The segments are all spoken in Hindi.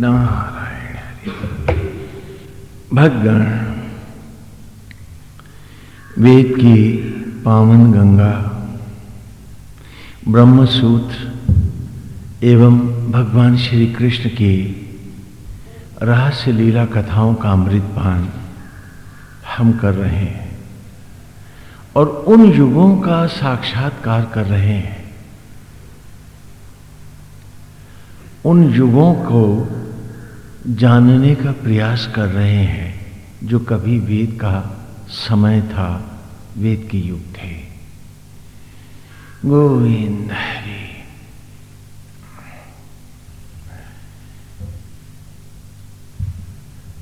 नारायण। हरि भगगण। वेद की पावन गंगा। ब्रह्म सूत्र एवं भगवान श्री कृष्ण की रहस्य लीला कथाओं का अमृत पान हम कर रहे हैं और उन युगों का साक्षात्कार कर रहे हैं। उन युगों को जानने का प्रयास कर रहे हैं, जो कभी वेद का समय था, वेद के युग थे। गोविंद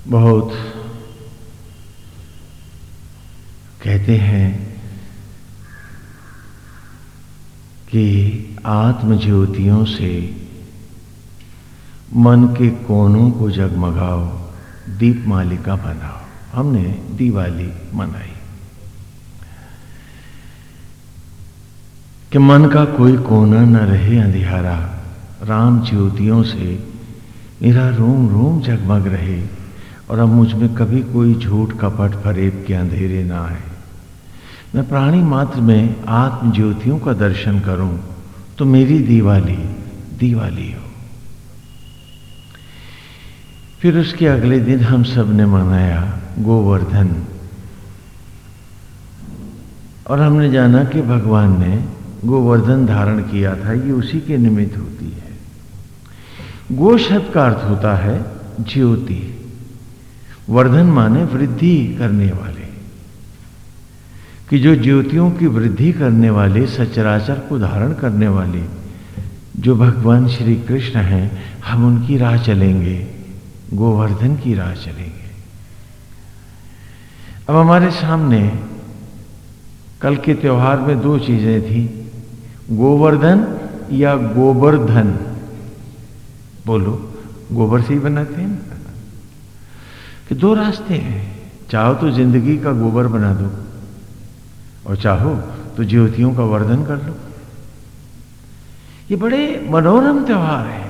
बहुत कहते हैं कि आत्म ज्योतियों से मन के कोनों को जगमगाओ, दीप मालिका बनाओ। हमने दिवाली मनाई। कि मन का कोई कोना न रहे अंधियारा, राम ज्योतियों से मेरा रोम रोम जगमग रहे, और अब मुझमें कभी कोई झूठ कपट फरेब के अंधेरे ना आए। मैं प्राणी मात्र में आत्म ज्योतियों का दर्शन करूँ तो मेरी दिवाली दिवाली हो। फिर उसके अगले दिन हम सबने मनाया गोवर्धन। और हमने जाना कि भगवान ने गोवर्धन धारण किया था, ये उसी के निमित्त होती है। गो शब्द का अर्थ होता है ज्योति। वर्धन माने वृद्धि करने वाले। कि जो ज्योतियों की वृद्धि करने वाले, सचराचर को धारण करने वाले, जो भगवान श्री कृष्ण हैं, हम उनकी राह चलेंगे। गोवर्धन की राह चलेंगे अब हमारे सामने कल के त्योहार में दो चीज़ें थी, गोवर्धन या गोबरधन बोलो, गोबर से ही बनाते हैं कि दो रास्ते हैं। चाहो तो ज़िंदगी का गोबर बना दो, और चाहो तो ज्योतियों का वर्धन कर लो। ये बड़े मनोरम त्योहार है।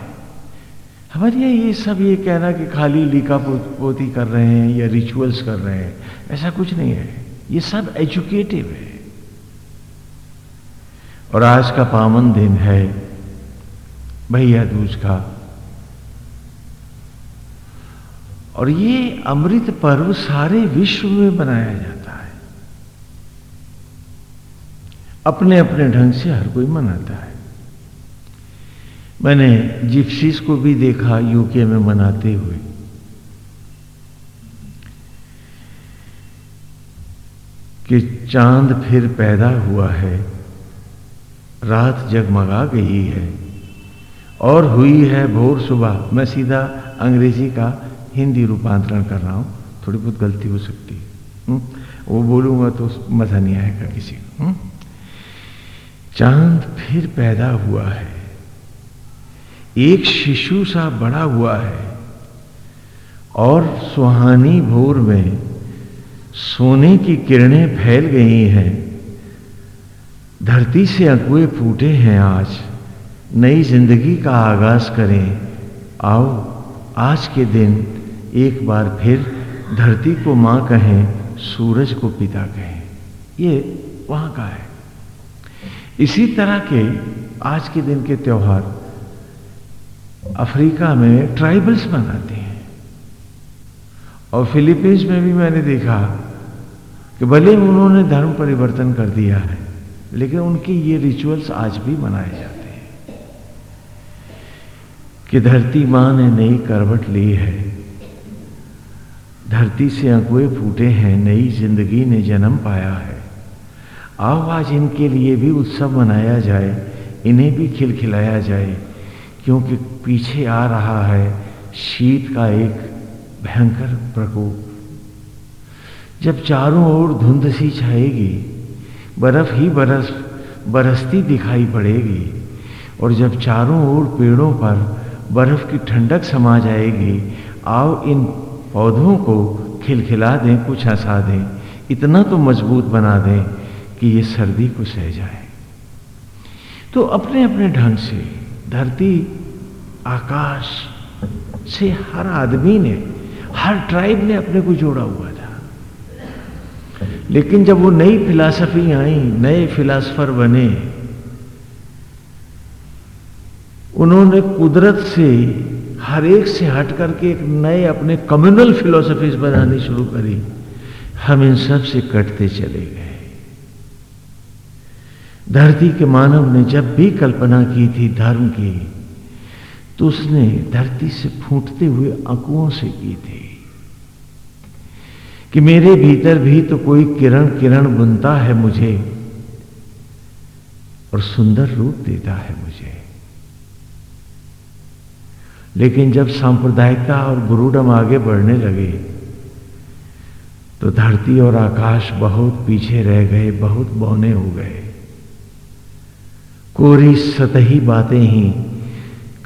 हमारे ये सब ये कहना कि खाली लीका पोती कर रहे हैं या रिचुअल्स कर रहे हैं, ऐसा कुछ नहीं है। ये सब एजुकेटिव है। और आज का पावन दिन है, भैया दूज का। और ये अमृत पर्व सारे विश्व में मनाया जाता है। अपने अपने ढंग से हर कोई मनाता है। मैंने जिप्सीज को भी देखा यूके में मनाते हुए। कि चाँद फिर पैदा हुआ है, रात जगमगा गई है, और हुई है भोर सुबह। मैं सीधा अंग्रेज़ी का हिंदी रूपांतरण कर रहा हूँ। थोड़ी बहुत गलती हो सकती है। हम्म? वो बोलूँगा तो मज़ा नहीं आएगा किसी को। हम्म? चाँद फिर पैदा हुआ है। एक शिशु सा बड़ा हुआ है और सुहानी भोर में सोने की किरणें फैल गई हैं। धरती से अकुए फूटे हैं आज। नई ज़िंदगी का आगाज़ करें। आओ, आज के दिन एक बार फिर धरती को माँ कहें, सूरज को पिता कहें। ये वहाँ का है। इसी तरह के आज के दिन के त्योहार अफ्रीका में ट्राइबल्स मनाते हैं। और फिलीपींस में भी मैंने देखा कि भले उन्होंने धर्म परिवर्तन कर दिया है, लेकिन उनके ये रिचुअल्स आज भी मनाए जाते हैं। कि धरती माँ ने नई करवट ली है, धरती से अगुए फूटे हैं, नई ज़िंदगी ने जन्म पाया है। आओ आज इनके लिए भी उत्सव मनाया जाए, इन्हें भी खिलखिलाया जाए। क्योंकि पीछे आ रहा है शीत का एक भयंकर प्रकोप। जब चारों ओर धुंध सी छाएगी, बर्फ़ ही बरस, बरसती दिखाई पड़ेगी, और जब चारों ओर पेड़ों पर बर्फ़ की ठंडक समा जाएगी, आओ इन पौधों को खिलखिला दें, कुछ हंसा दें। इतना तो मज़बूत बना दें कि ये सर्दी को सह जाए। तो अपने अपने ढंग से धरती आकाश से हर आदमी ने, हर ट्राइब ने अपने को जोड़ा हुआ था। लेकिन जब वो नई फिलासफी आई, नए फिलासफर बने, उन्होंने कुदरत से हर एक से हट करके एक नए अपने कम्युनल फिलोसफीज बनानी शुरू करी। हम इन सबसे कटते चले गए। धरती के मानव ने जब भी कल्पना की थी, धर्म की तो उसने धरती से फूटते हुए अंकुओं से की थी कि मेरे भीतर भी तो कोई किरण किरण बुनता है मुझे और सुंदर रूप देता है मुझे। लेकिन जब सांप्रदायिकता और गुरुडम आगे बढ़ने लगे तो धरती और आकाश बहुत पीछे रह गए, बहुत बौने हो गए। कोरी सतही बातें ही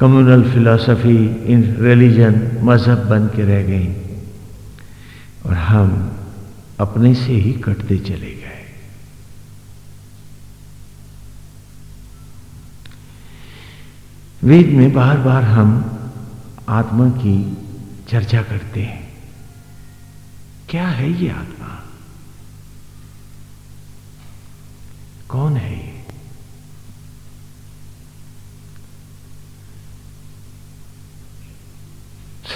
कम्युनल फिलॉसफी इन रिलीजन मज़हब बन के रह गई और हम अपने से ही कटते चले गए वेद में बार बार हम आत्मा की चर्चा करते हैं क्या है ये आत्मा कौन है ये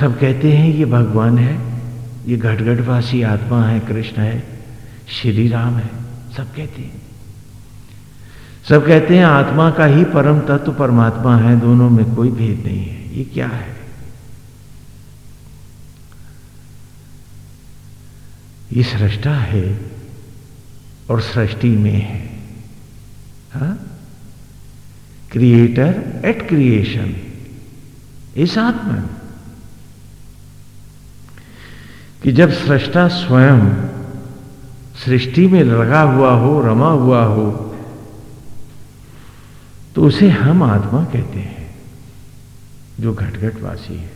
सब कहते हैं ये भगवान है, ये घटघटवासी आत्मा है, कृष्ण है, श्री राम है, सब कहते हैं। सब कहते हैं आत्मा का ही परम तत्व परमात्मा है, दोनों में कोई भेद नहीं है, ये क्या है? ये सृष्टा है और सृष्टि में है। हा? क्रिएटर एट क्रिएशन इस आत्मा। कि जब सृष्टा स्वयं सृष्टि में लगा हुआ हो, रमा हुआ हो तो उसे हम आत्मा कहते हैं, जो घटघटवासी है।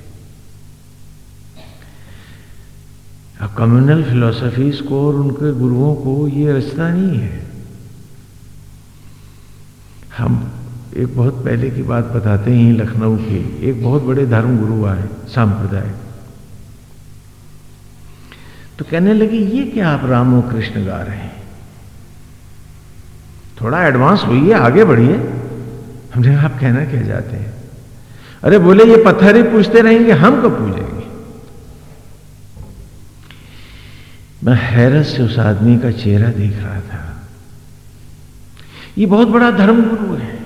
अब कम्युनल फिलोसफीज को और उनके गुरुओं को ये रचना नहीं है। हम एक बहुत पहले की बात बताते हैं लखनऊ के, एक बहुत बड़े धर्म गुरु आए सांप्रदाय तो कहने लगे, ये क्या आप राम कृष्ण गा रहे हैं? थोड़ा एडवांस होइए, आगे बढ़िए। हमने आप कहना क्या जाते हैं? अरे बोले, ये पत्थर ही पूछते रहेंगे, हम कब पूजेंगे? मैं हैरत से उस आदमी का चेहरा देख रहा था। ये बहुत बड़ा धर्म गुरु है।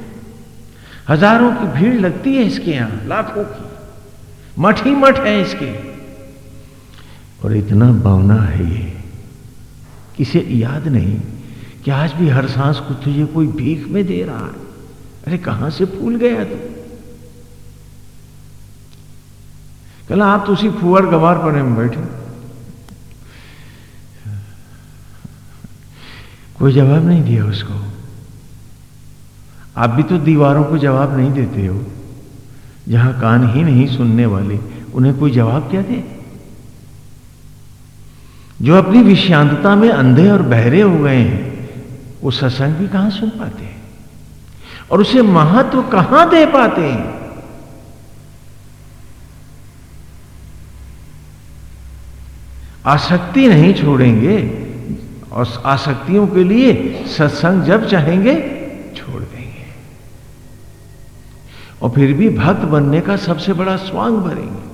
हज़ारों की भीड़ लगती है इसके यहाँ, लाखों की। मठ ही मठ है इसके। और इतना भावना है ये किसे याद नहीं कि आज भी हर सांस को तुझे कोई भीख में दे रहा है। अरे कहाँ से फूल गया तू? कल आप तो उसी फुअर गवार पर में बैठे। कोई जवाब नहीं दिया उसको। आप भी तो दीवारों को जवाब नहीं देते हो, जहाँ कान ही नहीं सुनने वाले, उन्हें कोई जवाब क्या दे? जो अपनी विषांतता में अंधे और बहरे हो गए हैं, वो सत्संग भी कहाँ सुन पाते हैं? और उसे महत्व कहाँ दे पाते हैं? आसक्ति नहीं छोड़ेंगे, और आसक्तियों के लिए सत्संग जब चाहेंगे, छोड़ देंगे। और फिर भी भक्त बनने का सबसे बड़ा स्वांग भरेंगे।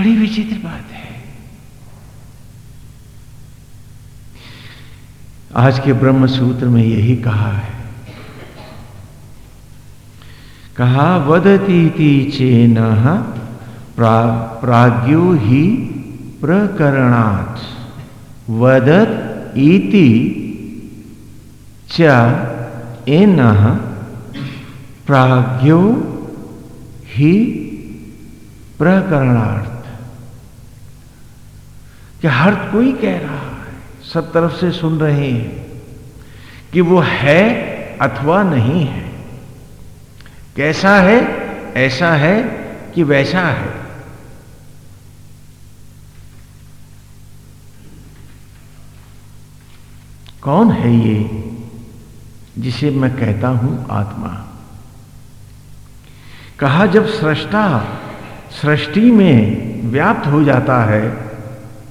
बड़ी विचित्र बात है। आज के ब्रह्म सूत्र में यही कहा है। कहा वदती चेन प्रा, प्राज्ञो ही प्रकरणात्। वदत इति च एन प्राज्ञो ही प्रकरणार्थ कि हर कोई कह रहा है, सब तरफ़ से सुन रहे हैं कि वो है अथवा नहीं है। कैसा है, ऐसा है कि वैसा है। कौन है ये जिसे मैं कहता हूँ आत्मा? कहा जब सृष्टा सृष्टि में व्याप्त हो जाता है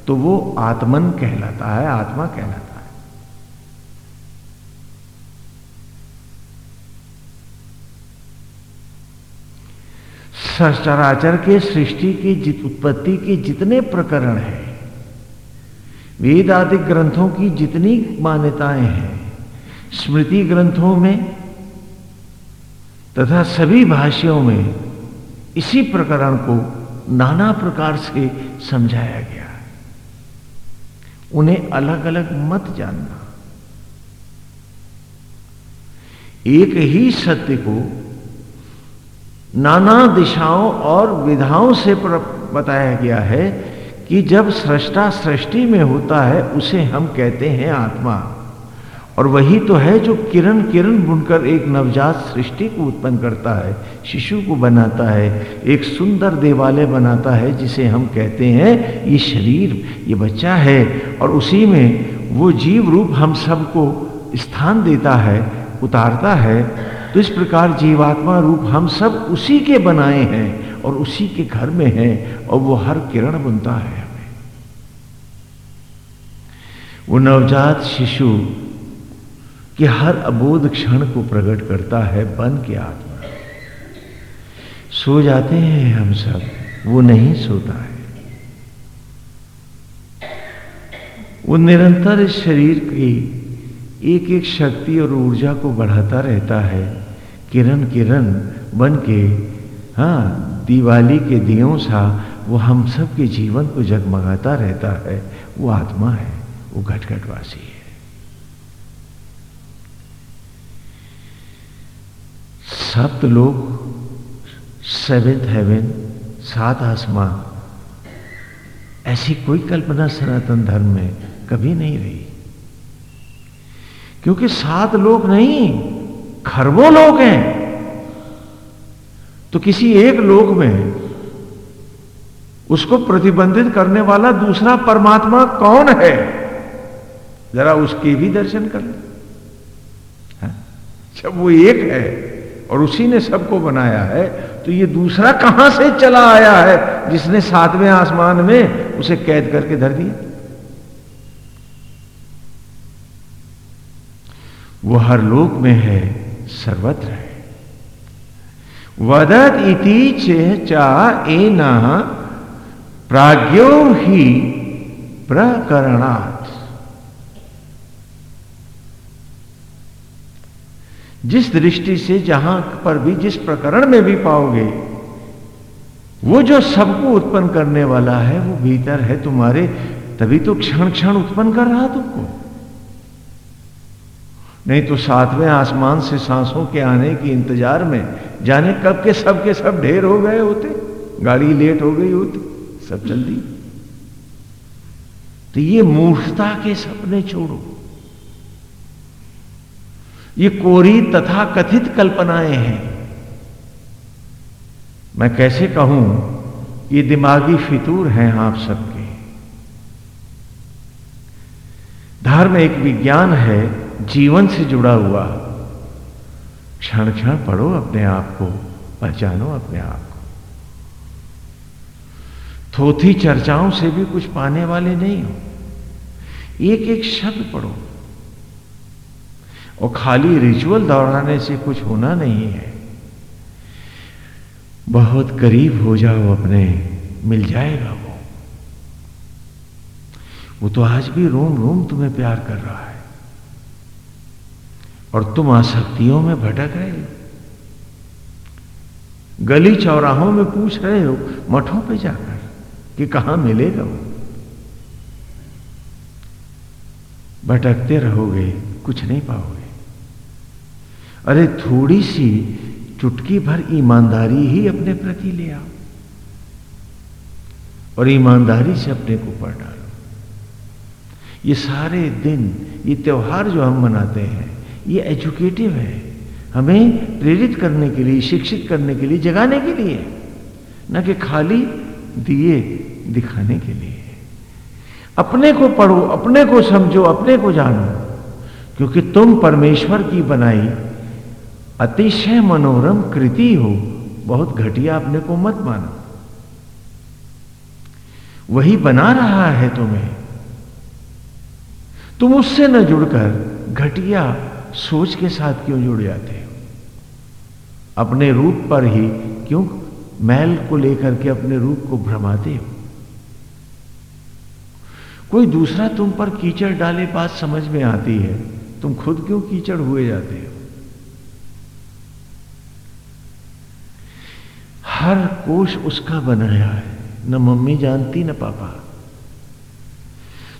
तो वो आत्मन कहलाता है, आत्मा कहलाता है। सचराचर के सृष्टि की जित उत्पत्ति के जितने प्रकरण हैं वेद आदि ग्रंथों की जितनी मान्यताएँ हैं, स्मृति ग्रंथों में तथा सभी भाषाओं में इसी प्रकरण को नाना प्रकार से समझाया गया। उन्हें अलग अलग मत जानना। एक ही सत्य को नाना दिशाओं और विधाओं से बताया गया है कि जब सृष्टा सृष्टि में होता है, उसे हम कहते हैं आत्मा। और वही तो है जो किरण किरण बुनकर एक नवजात सृष्टि को उत्पन्न करता है, शिशु को बनाता है, एक सुंदर देवालय बनाता है, जिसे हम कहते हैं ये शरीर, ये बच्चा है। और उसी में वो जीव रूप हम सबको स्थान देता है, उतारता है। तो इस प्रकार जीवात्मा रूप हम सब उसी के बनाए हैं और उसी के घर में हैं और वो हर किरण बुनता है हमें। वो नवजात शिशु के हर अबोध क्षण को प्रकट करता है बन के आत्मा। सो जाते हैं हम सब, वो नहीं सोता है। वो निरंतर इस शरीर की एक एक शक्ति और ऊर्जा को बढ़ाता रहता है, किरण किरण बन के हाँ दिवाली के दियों सा वो हम सब के जीवन को जगमगाता रहता है। वो आत्मा है, वो घटघटवासी है। सप्त लोग सेवेंथ हेवन, सात आसमां ऐसी कोई कल्पना सनातन धर्म में कभी नहीं रही। क्योंकि सात लोग नहीं, खरबों लोग हैं। तो किसी एक लोग में उसको प्रतिबंधित करने वाला दूसरा परमात्मा कौन है? जरा उसके भी दर्शन कर ले। हाँ? जब वो एक है और उसी ने सबको बनाया है तो ये दूसरा कहाँ से चला आया है? जिसने सातवें आसमान में उसे कैद करके धर दिया। वो हर लोक में है, सर्वत्र है। वदत इति चा एना प्राज्ञो ही प्रकरणात्। जिस दृष्टि से जहाँ पर भी, जिस प्रकरण में भी पाओगे, वो जो सबको उत्पन्न करने वाला है, वो भीतर है तुम्हारे, तभी तो क्षण क्षण उत्पन्न कर रहा तुमको। नहीं तो सातवें आसमान से सांसों के आने के इंतज़ार में, जाने कब के सब के सब ढेर हो गए होते, गाड़ी लेट हो गई होती, सब चल दी तो ये मूर्खता के सपने छोड़ो। ये कोरी तथा कथित कल्पनाएँ हैं। मैं कैसे कहूँ, ये दिमागी फितूर हैं आप सबके। धर्म एक विज्ञान है, जीवन से जुड़ा हुआ। क्षण क्षण पढ़ो अपने आप को, पहचानो अपने आप को। थोथी चर्चाओं से भी कुछ पाने वाले नहीं हो। एक एक शब्द पढ़ो। और खाली रिचुअल दोहराने से कुछ होना नहीं है। बहुत करीब हो जाओ अपने, मिल जाएगा वो। वो तो आज भी रोम रोम तुम्हें प्यार कर रहा है। और तुम आसक्तियों में भटक रहे हो। गली चौराहों में पूछ रहे हो, मठों पे जाकर कि कहाँ मिलेगा वो? भटकते रहोगे, कुछ नहीं पाओगे। अरे थोड़ी सी चुटकी भर ईमानदारी ही अपने प्रति ले आओ। और ईमानदारी से अपने को पढ़ डालो। ये सारे दिन, ये त्योहार जो हम मनाते हैं, ये एजुकेटिव है। हमें प्रेरित करने के लिए, शिक्षित करने के लिए, जगाने के लिए। न कि खाली दिए दिखाने के लिए। अपने को पढ़ो, अपने को समझो, अपने को जानो, क्योंकि तुम परमेश्वर की बनाई अतिशय मनोरम कृति हो, बहुत घटिया अपने को मत मानो। वही बना रहा है तुम्हें। तुम उससे न जुड़कर घटिया सोच के साथ क्यों जुड़ जाते हो? अपने रूप पर ही क्यों मैल को लेकर के अपने रूप को भ्रमाते हो? कोई दूसरा तुम पर कीचड़ डाले बात समझ में आती है, तुम खुद क्यों कीचड़ हुए जाते हो? हर कोष उसका बनाया है। न मम्मी जानती, न पापा।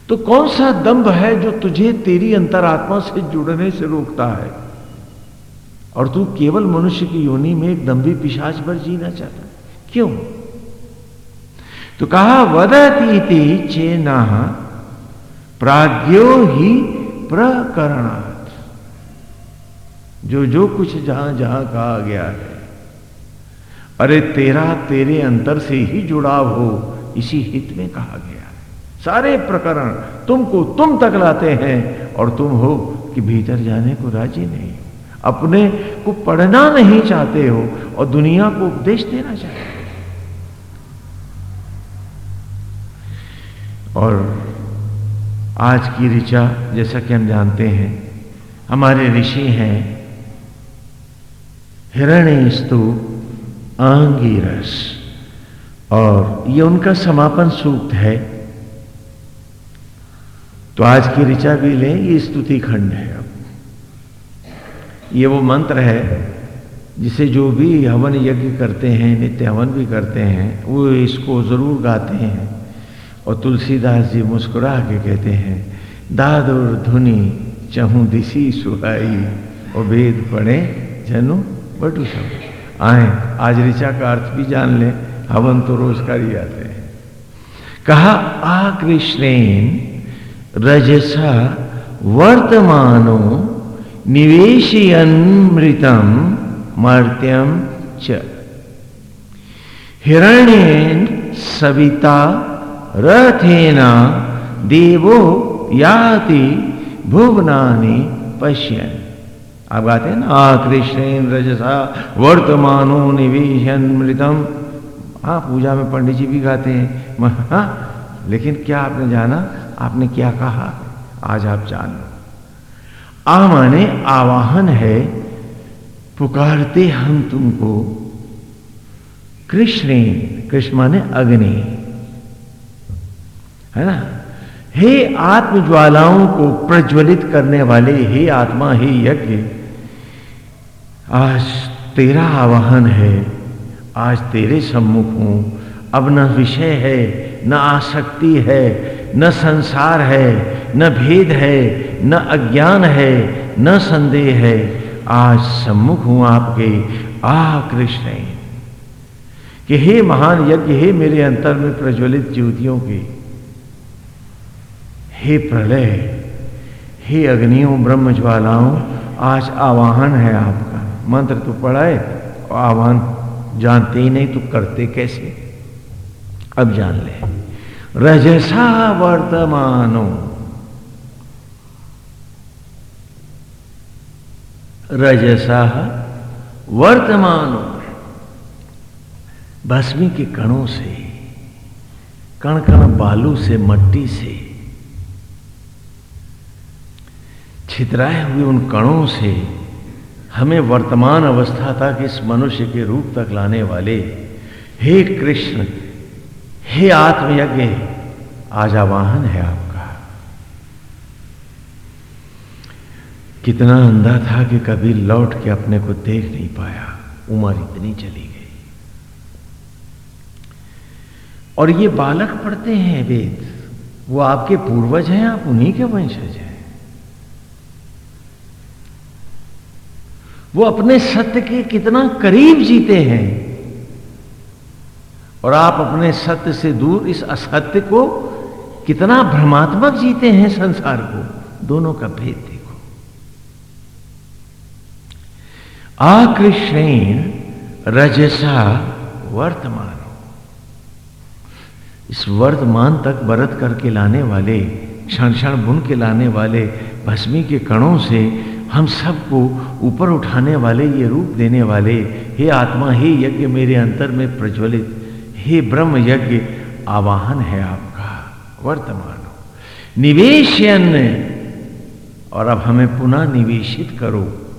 तो कौन सा दंभ है जो तुझे तेरी अंतरात्मा से जुड़ने से रोकता है? और तू केवल मनुष्य की योनि में एक दम्भी पिशाच पर जीना चाहता क्यों? तो कहा वदती चेना प्राज्ञो ही प्रकरणात्। जो जो कुछ जहाँ जहाँ कहा गया है। अरे तेरा तेरे अंतर से ही जुड़ाव हो, इसी हित में कहा गया है। सारे प्रकरण तुमको तुम तक लाते हैं और तुम हो कि भीतर जाने को राज़ी नहीं। हो अपने को पढ़ना नहीं चाहते हो और दुनिया को उपदेश देना चाहते हो। और आज की ऋचा, जैसा कि हम जानते हैं, हमारे ऋषि हैं हिरण्य स्तु आंगीरस। और ये उनका समापन सूक्त है। तो आज की ऋचा भी लें, ये स्तुति खंड है अब। ये वो मंत्र है, जिसे जो भी हवन यज्ञ करते हैं नित्य हवन भी करते हैं, वो इसको ज़रूर गाते हैं। और तुलसीदास जी मुस्कुरा के कहते हैं, दादुर धुनी चहू दिशी सुहाई, और वेद पढ़े जनु बटू सब। आए, आज ऋचा का अर्थ भी जान ले, हवन तो रोज कर ही आते हैं। कहा आकृष्णेन रजसा, वर्तमानो, निवेशयन्मृतम, मर्त्यम च। हिरण्येन सविता, रथेना, देवो याति, भुवनानि पश्यन। आप गाते हैं ना कृष्ण रजसा वर्तमानो निवेशन मृतम। हाँ पूजा में पंडित जी भी गाते हैं। हाँ लेकिन क्या आपने जाना? आपने क्या कहा? आज आप जान लो। आ माने आवाहन है, पुकारते हम तुमको, कृष्ण कृष्ण माने अग्नि। है ना? हे आत्म ज्वालाओं को प्रज्वलित करने वाले, हे आत्मा, हे यज्ञ आज तेरा आवाहन है, आज तेरे सम्मुख हूँ। अब न विषय है, न आसक्ति है, न संसार है, न भेद है, न अज्ञान है, न संदेह है। आज सम्मुख हूँ आपके आ कृष्ण। कि हे महान यज्ञ, हे मेरे अंतर में प्रज्वलित ज्योतियों के, हे प्रलय, हे अग्नियों ब्रह्म ज्वालाओं आज आवाहन है आपका। मंत्र तो पढ़ाए और आह्वान, जानते ही नहीं तो करते कैसे? अब जान ले। रजसा वर्तमानो रजसा वर्तमानो भस्मी के कणों से कण कण बालू से, मट्टी से, छितराए हुए उन कणों से हमें वर्तमान अवस्था तक, इस मनुष्य के रूप तक लाने वाले, हे कृष्ण, हे आत्मयज्ञ आज आवाहन है आपका। कितना अंधा था कि कभी लौट के अपने को देख नहीं पाया, उम्र इतनी चली गई। और ये बालक पढ़ते हैं वेद, वो आपके पूर्वज हैं, आप उन्हीं के वंशज हैं। वो अपने सत्य के कितना करीब जीते हैं। और आप अपने सत्य से दूर इस असत्य को कितना भ्रमात्मक जीते हैं संसार को, दोनों का भेद देखो। आकृष्ण रजसा वर्तमान। इस वर्तमान तक बरत करके लाने वाले क्षण क्षण बुन के लाने वाले भस्मी के कणों से हम सबको ऊपर उठाने वाले, ये रूप देने वाले, हे आत्मा, हे यज्ञ मेरे अंतर में प्रज्वलित, हे ब्रह्म यज्ञ, आवाहन है आपका। वर्तमान हो। निवेशन और अब हमें पुनः निवेशित करो।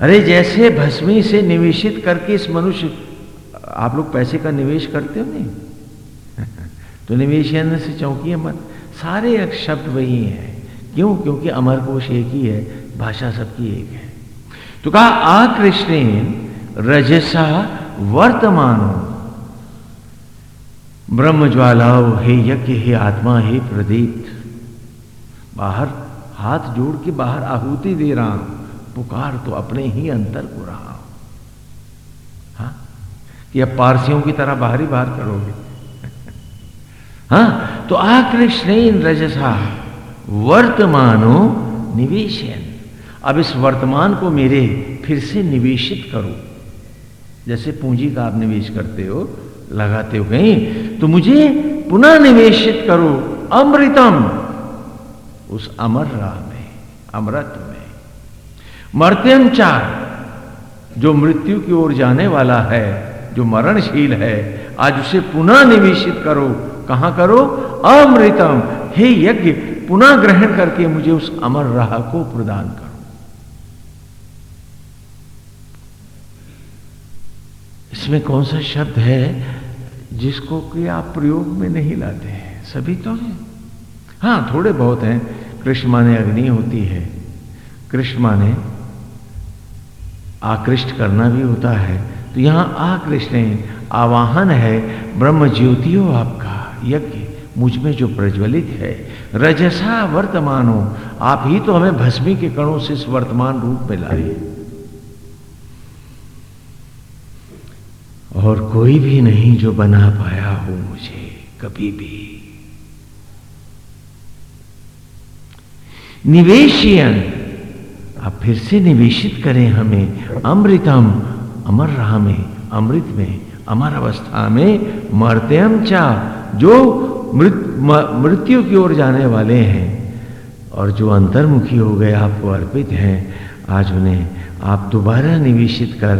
अरे, जैसे भस्मी से निवेशित करके इस मनुष्य, आप लोग पैसे का निवेश करते हो नहीं? तो निवेश से चौंकी मत। सारे शब्द वही हैं। क्यों? क्योंकि अमर कोश एक ही है, भाषा सबकी एक है। तो कहा आकृष्णेन रजसा वर्तमान ब्रह्म ज्वालाओ हे यज्ञ, हे आत्मा, हे प्रदीप। बाहर, हाथ जोड़ के बाहर आहुति दे रहा हूँ, पुकार तो अपने ही अंतर को रहा हूँ। हाँ? कि अब पारसियों की तरह बाहर ही बाहर करोगे? हाँ? तो आकृष्ण रजसा वर्तमानो निवेशन अब इस वर्तमान को मेरे फिर से निवेशित करो। जैसे पूंजी का आप निवेश करते हो, लगाते हो कहीं तो मुझे पुनः निवेशित करो, अमृतम। उस अमर राह में, अमृत में। मर्त्यम चार, जो मृत्यु की ओर जाने वाला है, जो मरणशील है, आज उसे पुनः निवेशित करो। कहाँ करो? अमृतम। हे यज्ञ पुनः ग्रहण करके मुझे उस अमर राह को प्रदान करो। इसमें कौन सा शब्द है जिसको कि आप प्रयोग में नहीं लाते हैं? सभी तो हैं। हाँ थोड़े बहुत हैं। कृष्ण माने अग्नि होती है। कृष्ण माने आकृष्ट करना भी होता है। तो यहाँ आकृष्ण आवाहन है ब्रह्म ज्योति हो आपका यज्ञ। मुझमें जो प्रज्वलित है। रजसा वर्तमान हो आप ही तो हमें भस्मी के कणों से इस वर्तमान रूप में लाए। और कोई भी नहीं जो बना पाया हो मुझे, कभी भी। निवेशियन, आप फिर से निवेशित करें हमें। अमृतम, अमर राह में, अमृत में, अमर अवस्था में, मर्त्यम चा, जो मृत्यु की ओर जाने वाले हैं और जो अंतर्मुखी हो गए, आपको अर्पित हैं, आज उन्हें आप दोबारा निवेशित कर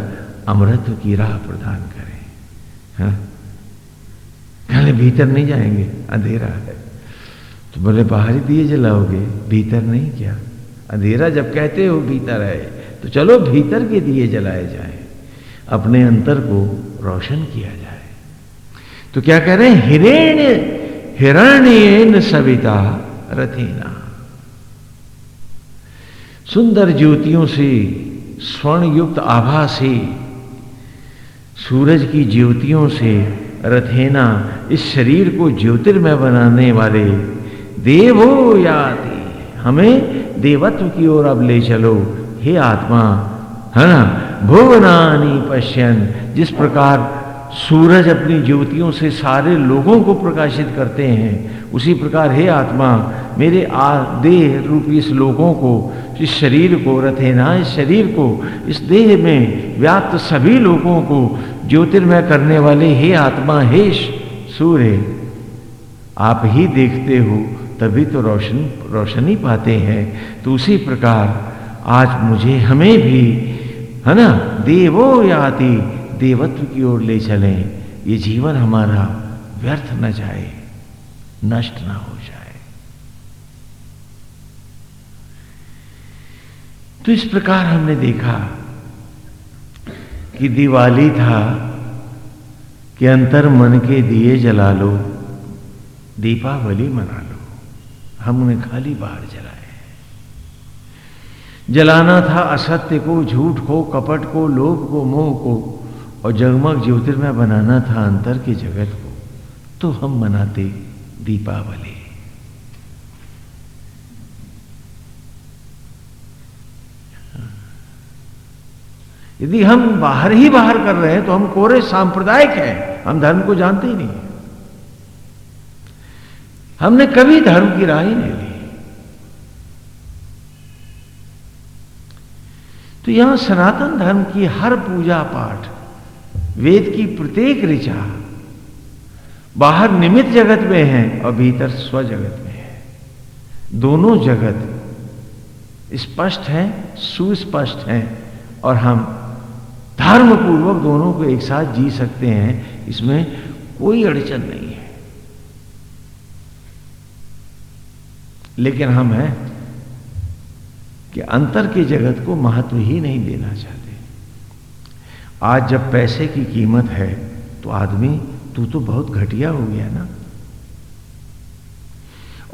अमृत की राह प्रदान करें। हाँ? कहले भीतर नहीं जाएँगे, अंधेरा है। तो बोले, बाहर ही दिए जलाओगे, भीतर नहीं क्या? अंधेरा जब कहते हो भीतर है तो चलो भीतर के दिए जलाए जाए, अपने अंतर को रोशन किया जाए। तो क्या कह रहे हैं? हिरण्य हिरण्यन सविता रथीना। सुंदर ज्योतियों से स्वर्ण युक्त आभा से, सूरज की ज्योतियों से रथेना इस शरीर को ज्योतिर्मय बनाने वाले देवो याति हमें देवत्व की ओर अब ले चलो, हे आत्मा। है ना? भुवनानी पश्यन, जिस प्रकार सूरज अपनी ज्योतियों से सारे लोगों को प्रकाशित करते हैं। उसी प्रकार हे आत्मा, मेरे आ, देह रूपी इस लोगों को, इस शरीर को, रथेना, इस शरीर को, इस देह में व्याप्त सभी लोगों को, ज्योतिर्मय करने वाले हे आत्मा, हे सूर्य, आप ही देखते हो, तभी तो रोशन, रोशनी पाते हैं। तो उसी प्रकार आज मुझे हमें भी, है ना, देवो याति देवत्व की ओर ले चलें। ये जीवन हमारा व्यर्थ न जाए, नष्ट ना हो जाए। तो इस प्रकार हमने देखा कि दिवाली था कि अंतर मन के दिए जला लो, दीपावली मना लो। हमने खाली बाहर जलाए जलाना था असत्य को, झूठ को, कपट को, लोभ को, मोह को। और जगमग ज्योतिर्मय बनाना था अंतर के जगत को तो हम मनाते दीपावली। यदि हम बाहर ही बाहर कर रहे हैं तो हम कोरे सांप्रदायिक हैं। हम धर्म को जानते ही नहीं हमने कभी धर्म की राह ही नहीं ली। तो यहाँ सनातन धर्म की हर पूजा पाठ वेद की प्रत्येक ऋचा बाहर निमित जगत में है और भीतर स्व जगत में है। दोनों जगत स्पष्ट है, सुस्पष्ट है और हम धर्म पूर्वक दोनों को एक साथ जी सकते हैं, इसमें कोई अड़चन नहीं है। लेकिन हम हैं कि अंतर के जगत को महत्व ही नहीं देना चाहते। आज जब पैसे की कीमत है तो आदमी, तू तो बहुत घटिया हो गया ना।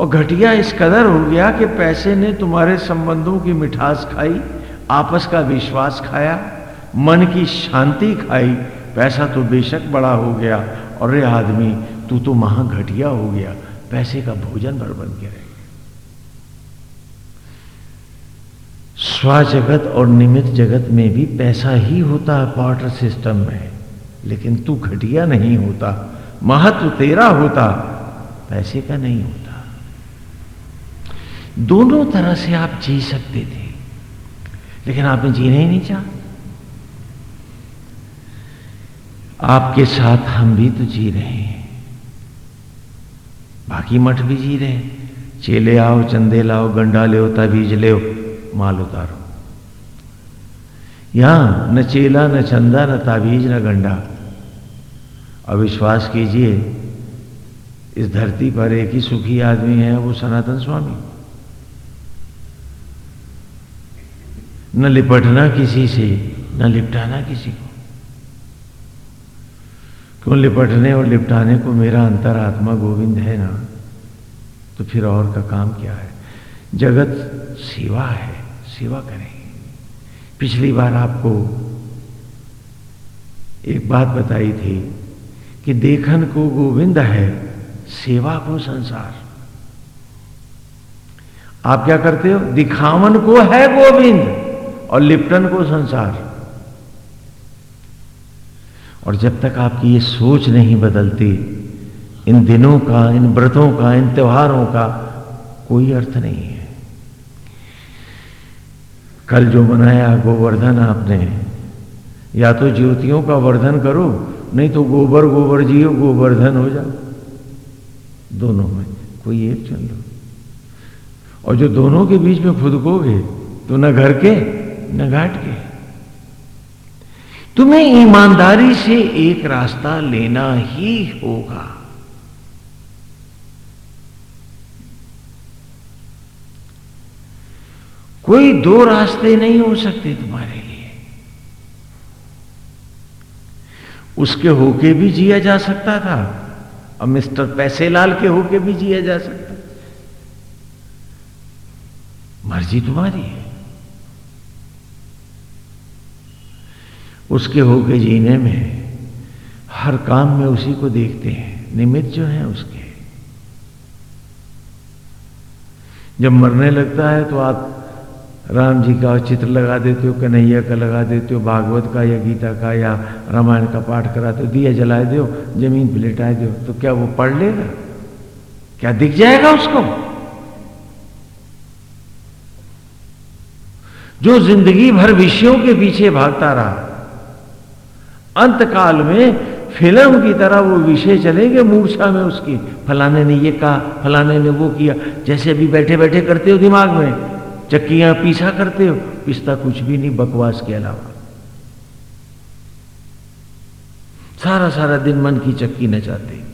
और घटिया इस कदर हो गया कि पैसे ने तुम्हारे संबंधों की मिठास खाई, आपस का विश्वास खाया, मन की शांति खाई, पैसा तो बेशक बड़ा हो गया। और रे आदमी, तू तो महा घटिया हो गया। पैसे का भोजन भर के रह स्व जगत और निमित जगत में भी पैसा ही होता है पार्टर सिस्टम में। लेकिन तू घटिया नहीं होता, महत्व तेरा होता, पैसे का नहीं होता। दोनों तरह से आप जी सकते थे, लेकिन आपने जीना ही नहीं चाह। आपके साथ हम भी तो जी रहे हैं। बाकी मठ भी जी रहे हैं। चेले आओ, चंदे लाओ, गंडा ले तबीज ले माल उतारो यहाँ न चेला, न चंदा, न ताबीज, न गंडा। अविश्वास कीजिए, इस धरती पर एक ही सुखी आदमी है, वो सनातन स्वामी। न लिपटना किसी से, न लिपटाना किसी को। क्यों लिपटने और लिपटाने को मेरा अंतरात्मा गोविंद है ना तो फिर और का काम क्या है? जगत सेवा है। सेवा करें। पिछली बार आपको एक बात बताई थी कि देखन को गोविंद है, सेवा को संसार। आप क्या करते हो? दिखावन को है गोविंद और लिप्टन को संसार। और जब तक आपकी ये सोच नहीं बदलती, इन दिनों का, इन व्रतों का, इन त्योहारों का कोई अर्थ नहीं है। कल जो मनाया गोवर्धन आपने। या तो ज्योतियों का वर्धन करो, नहीं तो गोबर गोबर जियो, गोवर्धन हो जाओ। दोनों में कोई एक चल लो और जो दोनों के बीच में फुदकोगे तो न घर के, न घाट के। तुम्हें ईमानदारी से एक रास्ता लेना ही होगा। कोई दो रास्ते नहीं हो सकते तुम्हारे लिए। उसके होके भी जिया जा सकता था और मिस्टर पैसेलाल के होके भी जिया जा सकता। मर्ज़ी तुम्हारी है। उसके होके जीने में हर काम में उसी को देखते हैं, निमित्त जो है उसके। जब मरने लगता है तो आप राम जी का चित्र लगा देते हो, कन्हैया का लगा देते हो, भागवत का या गीता का या रामायण का पाठ कराते हो, दिया जलाए दो ज़मीन पर लेटा दो तो क्या वो पढ़ लेगा? क्या दिख जाएगा उसको? जो ज़िंदगी भर विषयों के पीछे भागता रहा अंत काल में फ़िल्म की तरह वो विषय चलेंगे, मूर्छा में उसकी, फलाने ने ये कहा, फलाने ने वो किया, जैसे अभी बैठे बैठे करते हो दिमाग में। चक्कियाँ पीछा करते हो, पिसता कुछ भी नहीं, बकवास के अलावा। सारा सारा दिन मन की चक्की न नचाते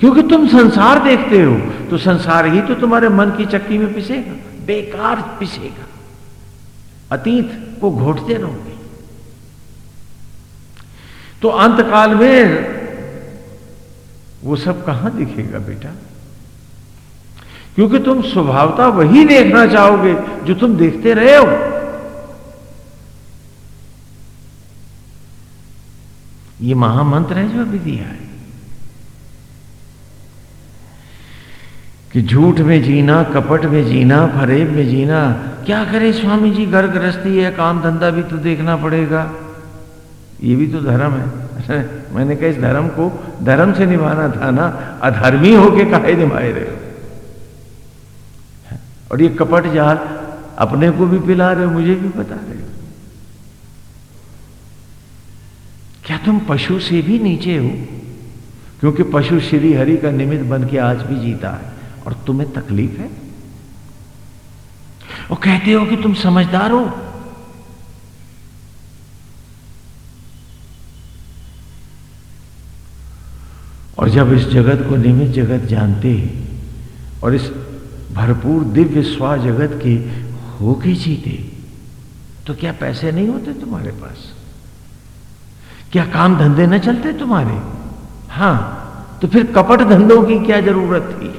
क्योंकि तुम संसार देखते हो तो संसार ही तो तुम्हारे मन की चक्की में पिसेगा, बेकार पिसेगा। अतीत को घोटते रहोगे। तो अंतकाल में वो सब कहाँ दिखेगा बेटा? क्योंकि तुम स्वभावता वही देखना चाहोगे जो तुम देखते रहे हो। ये महामंत्र है जो अभी दिया है कि झूठ में जीना, कपट में जीना, फरेब में जीना, क्या करे स्वामी जी घर गृहस्थी है, काम धंधा भी तो देखना पड़ेगा। ये भी तो धर्म है। मैंने कहा इस धर्म को, धर्म से निभाना था ना, अधर्मी होके काहे निभाए रहे और ये कपट जाल अपने को भी पिला रहे हो, मुझे भी बता रहे हो। क्या तुम पशु से भी नीचे हो? क्योंकि पशु श्री हरि का निमित्त बन के आज भी जीता है, और तुम्हें तकलीफ़ है? और कहते हो कि तुम समझदार हो? और जब इस जगत को निमित जगत जानते और इस भरपूर दिव्य स्वा जगत के हो के जीते। तो क्या पैसे नहीं होते तुम्हारे पास? क्या काम धंधे न चलते तुम्हारे? हाँ तो फिर कपट धंधों की क्या ज़रूरत थी?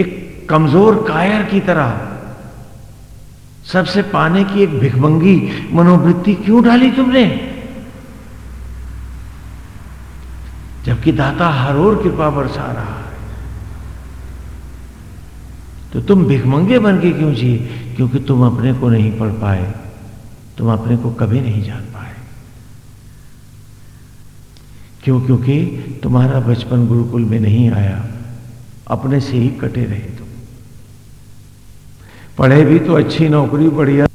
एक कमज़ोर कायर की तरह सबसे पाने की एक भिखमंगी मनोवृत्ति क्यों डाली तुमने? जबकि दाता हर ओर कृपा बरसा रहा है। तो तुम भिखमंगे बन के क्यों जिए क्योंकि तुम अपने को नहीं पढ़ पाए। तुम अपने को कभी नहीं जान पाए। क्यों? क्योंकि तुम्हारा बचपन गुरुकुल में नहीं आया। अपने से ही कटे रहे तुम। पढ़े भी तो अच्छी नौकरी, बढ़िया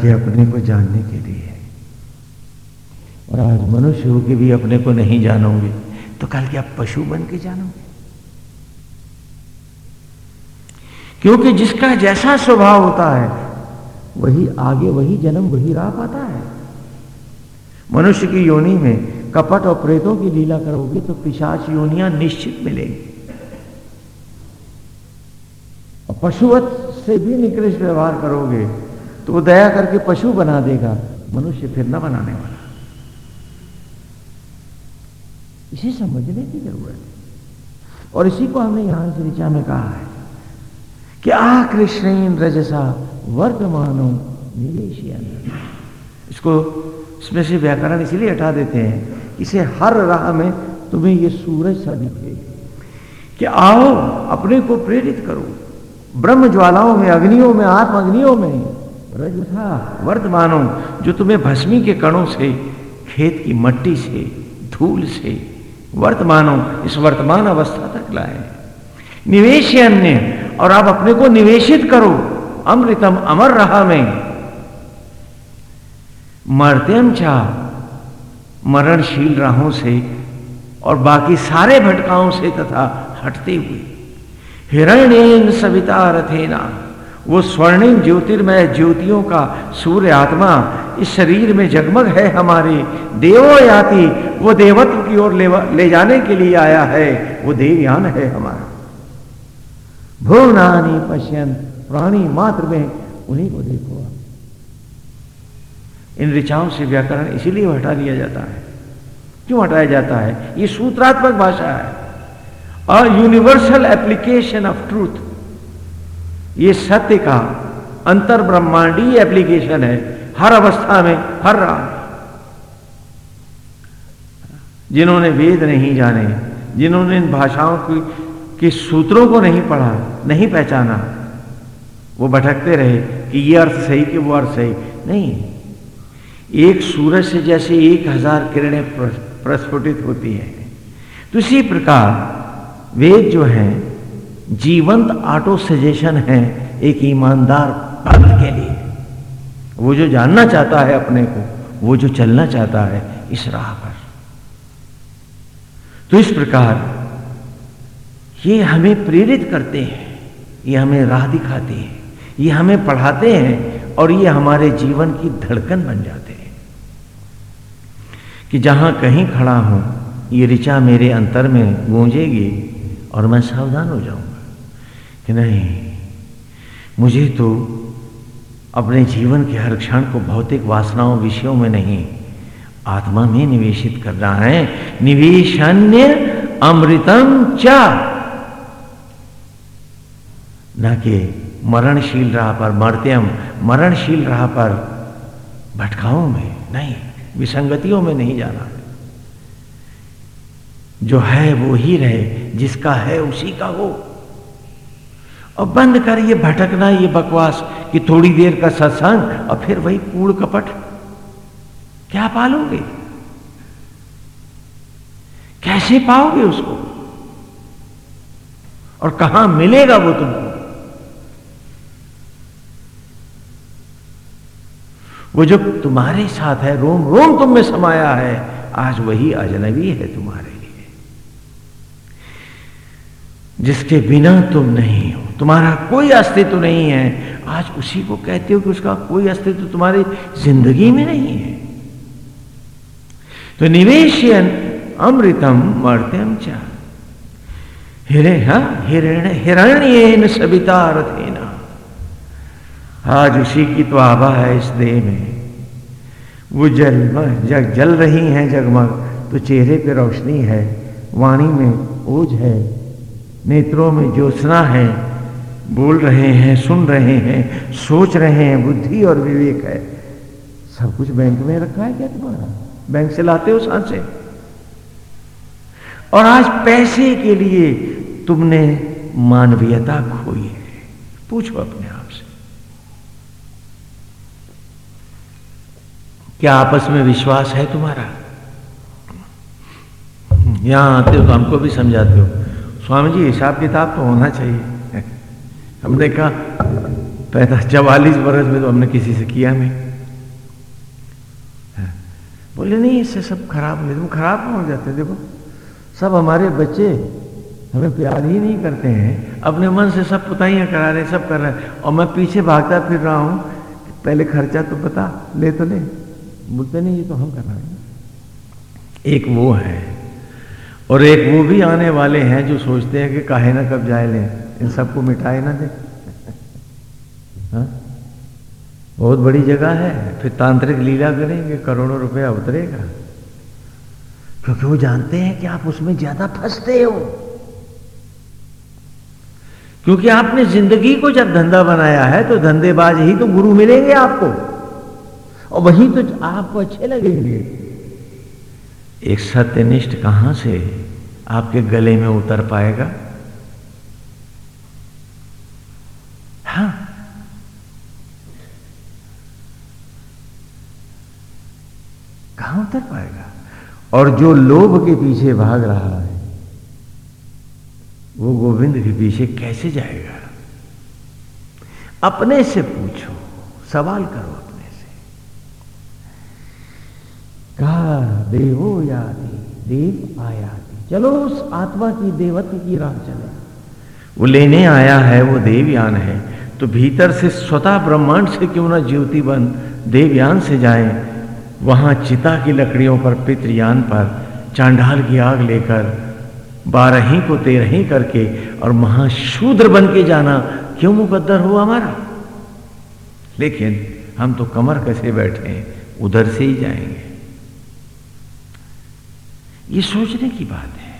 कि अपने को जानने के लिए और आज मनुष्य हो के भी अपने को नहीं जानोगे तो कल क्या पशु बन के जानोगे? क्योंकि जिसका जैसा स्वभाव होता है, वही आगे वही जन्म, वही राह पाता है। मनुष्य की योनि में कपट और प्रेतों की लीला करोगे तो पिशाच योनियाँ निश्चित मिलेंगी। और पशुवत से भी निकृष्ट व्यवहार करोगे तो वो दया करके पशु बना देगा, मनुष्य फिर न बनाने वाला। इसे समझने की ज़रूरत है। और इसी को हमने यहाँ से ऋचा में कहा है कि आ कृष्ण रजसा वर्तमानो निवेशियन। इसको इसमें से व्याकरण इसलिए हटा देते हैं इसे हर राह में तुम्हें ये सूरज सा दिखे। कि आओ, अपने को प्रेरित करो। ब्रह्म ज्वालाओं में, अग्नियों में आत्म अग्नियों में रजसा वर्तमानों जो तुम्हें भस्मी के कणों से, खेत की मट्टी से, धूल से वर्तमानों इस वर्तमान अवस्था तक लाए। निवेश अन्य, और आप अपने को निवेशित करो, अमृतम अमर रहा में। मरतेम चा मरणशील राहों से, और बाकी सारे भटकाओं से तथा हटते हुए। हिरण्यन सविता रथेना वो स्वर्णिम ज्योतिर्मय ज्योतियों का सूर्य आत्मा इस शरीर में जगमग है हमारे। देवो याति वो देवत्व की ओर ले, जाने के लिए आया है। वो देवयान है हमारा। भुवनानी पश्यन प्राणी मात्र में उन्हीं को देखो इन ऋचाओं से व्याकरण इसीलिए हटा लिया जाता है। क्यों हटाया जाता है? ये सूत्रात्मक भाषा है। और यूनिवर्सल एप्लीकेशन ऑफ़ ट्रूथ ये सत्य का अंतर ब्रह्मांडीय एप्लीकेशन है। हर अवस्था में, हर राह जिन्होंने वेद नहीं जाने, जिन्होंने इन भाषाओं की, के सूत्रों को नहीं पढ़ा, नहीं पहचाना, वो भटकते रहे कि ये अर्थ सही कि वो अर्थ सही। नहीं। एक सूरज से जैसे एक हज़ार किरणें प्रस्फुटित होती है। तो इसी प्रकार वेद जो है जीवंत ऑटो सजेशन है एक ईमानदार भक्त के लिए। वो जो जानना चाहता है अपने को, वो जो चलना चाहता है इस राह पर। तो इस प्रकार ये हमें प्रेरित करते हैं, ये हमें राह दिखाते हैं, ये हमें पढ़ाते हैं और ये हमारे जीवन की धड़कन बन जाते हैं। कि जहाँ कहीं खड़ा हूँ, ये ऋचा मेरे अंतर में गूंजेगी और मैं सावधान हो जाऊँगा। कि नहीं? मुझे तो अपने जीवन के हर क्षण को भौतिक वासनाओं, विषयों में नहीं, आत्मा में निवेशित करना है। निवेशन्य अमृतम चा। न कि मरणशील राह पर, मरत्यम, मरणशील राह पर, भटकाओं में नहीं, विसंगतियों में नहीं जाना। जो है वो ही रहे, जिसका है उसी का हो और बंद कर ये भटकना, ये बकवास कि थोड़ी देर का सत्संग और फिर वही कूड़ कपट। क्या पालोगे? कैसे पाओगे उसको? और कहाँ मिलेगा वो तुमको? वो जो तुम्हारे साथ है, रोम रोम तुम में समाया है, आज वही अजनबी है तुम्हारे लिए जिसके बिना तुम नहीं हो। तुम्हारा कोई अस्तित्व नहीं है। आज उसी को कहते हो कि उसका कोई अस्तित्व तुम्हारी ज़िंदगी में नहीं है। तो निवेशन अमृतम मर्त्यम चा। हिरे हा हिरण्य हिरण्य सबिता रथेना आज उसी की तो आभा है इस देह में। वो जल, जग जल रही हैं, जगमग। तो चेहरे पे रोशनी है, वाणी में ओझ है। नेत्रों में ज्योत्सना है, बोल रहे हैं, सुन रहे हैं, सोच रहे हैं, बुद्धि और विवेक है। सब कुछ बैंक में रखा है क्या तुम्हारा? बैंक से लाते हो सांसे? और आज पैसे के लिए तुमने मानवीयता खोई है। पूछो अपने आप से। क्या आपस में विश्वास है तुम्हारा? यहाँ आते हो तो हमको भी समझाते हो। स्वामी जी हिसाब किताब तो होना चाहिए। हमने कहा पैदा चवालीस बरस में तो हमने किसी से किया नहीं। बोले, नहीं, इससे सब खराब नहीं तुम खराब हो जाते देखो, सब हमारे बच्चे हमें प्यार ही नहीं करते हैं। अपने मन से सब पुताइयाँ करा रहे सब कर रहे और मैं पीछे भागता फिर रहा हूँ, पहले खर्चा तो पता ले तो ले। बोलते, नहीं, ये तो हम कर रहे हैं। एक वो है और एक वो भी आने वाले हैं जो सोचते हैं कि काहे ना कब जाए ले। इन सबको मिटाए ना दे। हाँ? बहुत बड़ी जगह है। फिर तांत्रिक लीला करेंगे, करोड़ों रुपया उतरेगा। क्योंकि वो जानते हैं कि आप उसमें ज़्यादा फंसते हो। क्योंकि आपने ज़िंदगी को जब धंधा बनाया है तो धंधेबाज ही तो गुरु मिलेंगे आपको। और वही तो आपको अच्छे लगेंगे। एक सत्यनिष्ठ कहाँ से आपके गले में उतर पाएगा? हाँ। कहाँ उतर पाएगा? और जो लोभ के पीछे भाग रहा है, वो गोविंद के पीछे कैसे जाएगा? अपने से पूछो, सवाल करो अपने से कहा देवो यादी देव आया चलो उस आत्मा की देवत्व की राह चले। वो लेने आया है, वो देवयान है। तो भीतर से स्वतः ब्रह्मांड से क्यों ना ज्योति बन, देवयान से जाए। वहाँ चिता की लकड़ियों पर, पितृयान पर, चांडाल की आग लेकर, बारह को तेरह करके, और महाशूद्र बन के जाना क्यों मुकद्दर हुआ हमारा? लेकिन हम तो कमर कैसे बैठे हैं, उधर से ही जाएँगे। ये सोचने की बात है।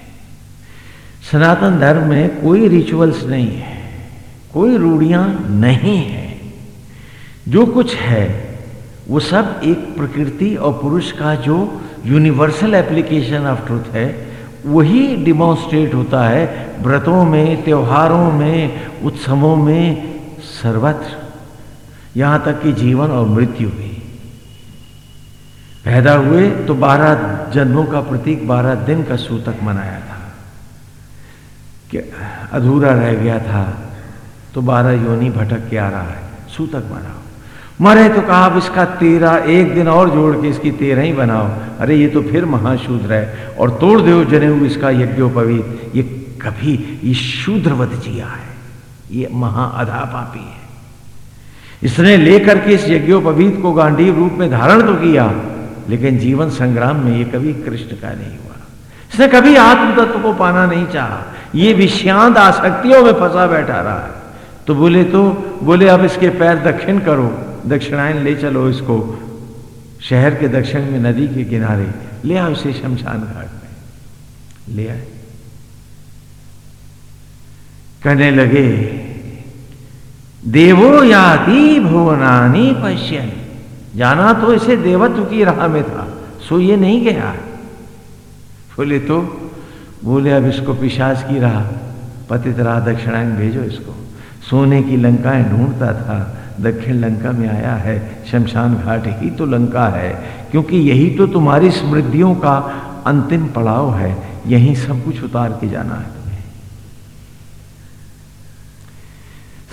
सनातन धर्म में कोई रिचुअल्स नहीं है, कोई रूढ़ियाँ नहीं है। जो कुछ है, वो सब एक प्रकृति और पुरुष का जो यूनिवर्सल एप्लीकेशन ऑफ़ ट्रुथ है, वही डिमॉन्स्ट्रेट होता है व्रतों में, त्योहारों में, उत्सवों में सर्वत्र। यहाँ तक कि जीवन और मृत्यु भी। पैदा हुए तो बारह जन्मों का प्रतीक बारह दिन का सूतक मनाया था। कि अधूरा रह गया था तो बारह योनि भटक के आ रहा है। सूतक बनाओ। मरे तो कहा अब इसका तेरह एक दिन और जोड़ के इसकी तेरह ही बनाओ। अरे ये तो फिर महाशूद्र है और तोड़ दो जनेऊ इसका यज्ञोपवीत। ये कभी ये शूद्रवत जिया है। ये महा अधा पापी है। इसने लेकर के इस यज्ञोपवीत को गांडीव रूप में धारण तो किया। लेकिन जीवन संग्राम में ये कभी कृष्ण का नहीं हुआ। इसने कभी आत्म तत्व को पाना नहीं चाहा। ये विषांत आसक्तियों में फंसा बैठा रहा है। तो बोले तो बोले अब इसके पैर दक्षिण करो, दक्षिणायन ले चलो इसको। शहर के दक्षिण में नदी के किनारे, ले आओ इसे शमशान घाट में। ले आए। कहने लगे, देवो याति भुवनानी पश्यन। जाना तो इसे देवत्व की राह में था, सो ये नहीं गया। बोले तो? बोले, अब इसको पिशाच की राह, पतित राह दक्षिणायन भेजो इसको। सोने की लंकाएँ ढूंढता था, दक्षिण लंका में आया है, शमशान घाट ही तो लंका है, क्योंकि यही तो तुम्हारी समृद्धियों का अंतिम पड़ाव है, यही सब कुछ उतार के जाना है तुम्हें।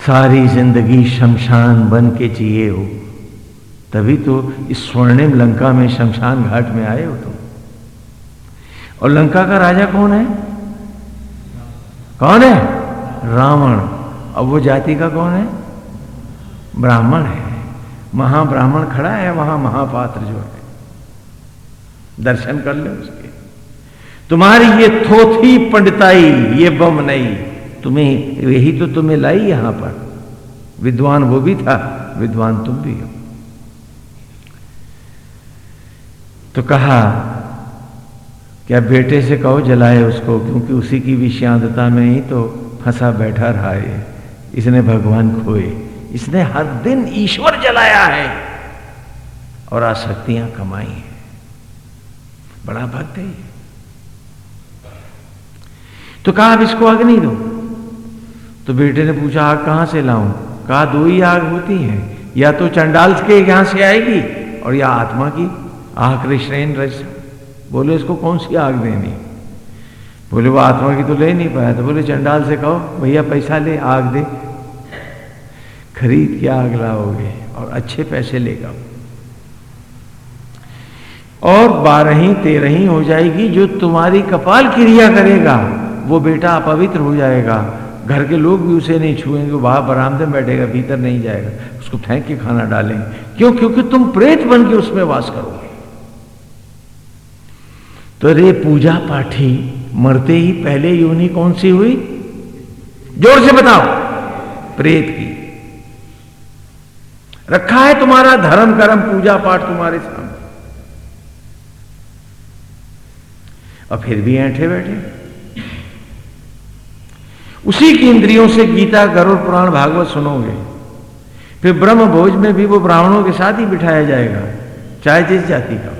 सारी ज़िंदगी शमशान बन के जिए हो तभी तो इस स्वर्णिम लंका में शमशान घाट में आए हो तुम। और लंका का राजा कौन है? कौन है? रावण। अब वो जाति का कौन है? ब्राह्मण है। महाब्राह्मण खड़ा है, वहाँ महापात्र जो है। दर्शन कर ले उसके। तुम्हारी ये थोथी पंडिताई, ये बम नहीं। तुम्हें, यही तो तुम्हें लाई यहाँ पर। विद्वान वो भी था, विद्वान तुम भी हो। तो कहा, क्या बेटे से कहो जलाए उसको, क्योंकि उसी की विषांतता में ही तो फंसा बैठा रहा है। इसने भगवान खोए। इसने हर दिन ईश्वर जलाया है और आसक्तियाँ कमाई है। बड़ा भक्त है तो कहा, अब इसको आग नहीं दो। तो बेटे ने पूछा, आग कहाँ से लाऊं? कहा, दो ही आग होती है। या तो चंडाल के यहाँ से आएगी और या आत्मा की आह कृष्ण रज बोले, इसको कौन सी आग देनी? बोले, वो आत्मा की तो ले नहीं पाया तो बोले, चंडाल से कहो, भैया, पैसा ले, आग दे। खरीद के आग लाओगे और अच्छे पैसे लेगा और बारही, तेरही हो जाएगी जो तुम्हारी कपाल क्रिया करेगा। वो बेटा अपवित्र हो जाएगा। घर के लोग भी उसे नहीं छुएँगे। वो बाहर बरामदे में बैठेगा, भीतर नहीं जाएगा। उसको फेंक के खाना डालेंगे। क्यों? क्योंकि तुम प्रेत बन के उसमें वास करोगे। तो रे पूजा पाठी, मरते ही पहले योनि कौन सी हुई? ज़ोर से बताओ। प्रेत की। रखा है तुम्हारा धर्म कर्म, पूजा पाठ तुम्हारे सामने। और फिर भी ऐठे बैठे। उसी की इंद्रियों से गीता, गरुड़ पुराण, भागवत सुनोगे। फिर ब्रह्म भोज में भी वो ब्राह्मणों के साथ ही बिठाया जाएगा। चाहे जिस जाति का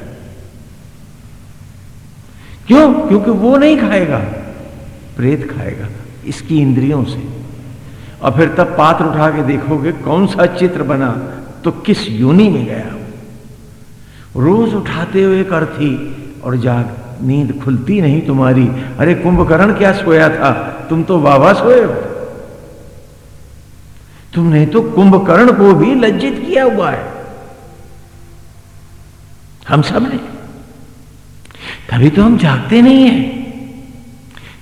क्यों? क्योंकि वो नहीं खाएगा। प्रेत खाएगा इसकी इंद्रियों से। और फिर तब पात्र उठा के देखोगे कौन सा चित्र बना तो किस योनि में गया रोज उठाते हुए अर्थी, और जाग, नींद खुलती नहीं तुम्हारी। अरे कुंभकर्ण क्या सोया था? तुम तो बाबा सोए हो। तुमने तो कुंभकर्ण को भी लज्जित किया हुआ है। हम सबने तभी तो हम जागते नहीं हैं।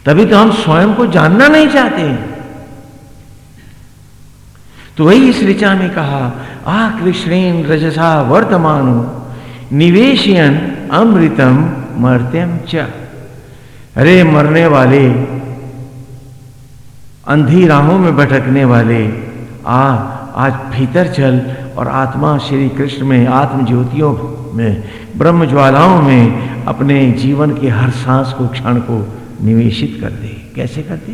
तभी तो हम स्वयं को जानना नहीं चाहते हैं। तो वही इस ऋचा में कहा आ कृष्णेन रजसा वर्तमान, निवेशियन अमृतम मर्त्यम च। अरे, मरने वाले अंधी राहों में भटकने वाले, आ, आज भीतर चल और आत्मा श्री कृष्ण में आत्म ज्योतियों में ब्रह्म ज्वालाओं में अपने जीवन के हर सांस को, क्षण को निवेशित कर दे कैसे कर दे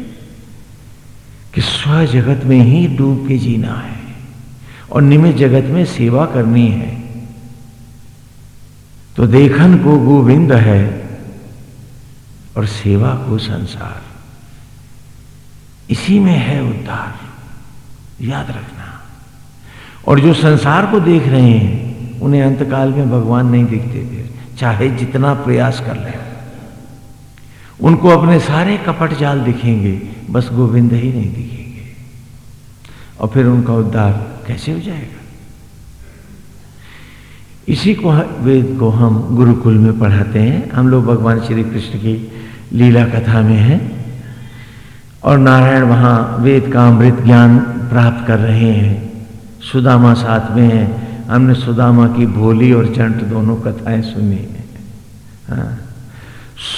कि स्व जगत में ही डूब के जीना है और निमित जगत में सेवा करनी है। तो देखन को गोविंद है और सेवा को संसार। इसी में है उद्धार। याद रखना। और जो संसार को देख रहे हैं, उन्हें अंतकाल में भगवान नहीं दिखते फिर चाहे जितना प्रयास कर ले। उनको अपने सारे कपट जाल दिखेंगे, बस गोविंद ही नहीं दिखेंगे। और फिर उनका उद्धार कैसे हो जाएगा? इसी को वेद को हम गुरुकुल में पढ़ाते हैं। हम लोग भगवान श्री कृष्ण की लीला कथा में हैं। और नारायण वहाँ वेद का अमृत ज्ञान प्राप्त कर रहे हैं। सुदामा साथ में है। हमने सुदामा की भोली और चंट दोनों कथाएँ सुनी है। हाँ।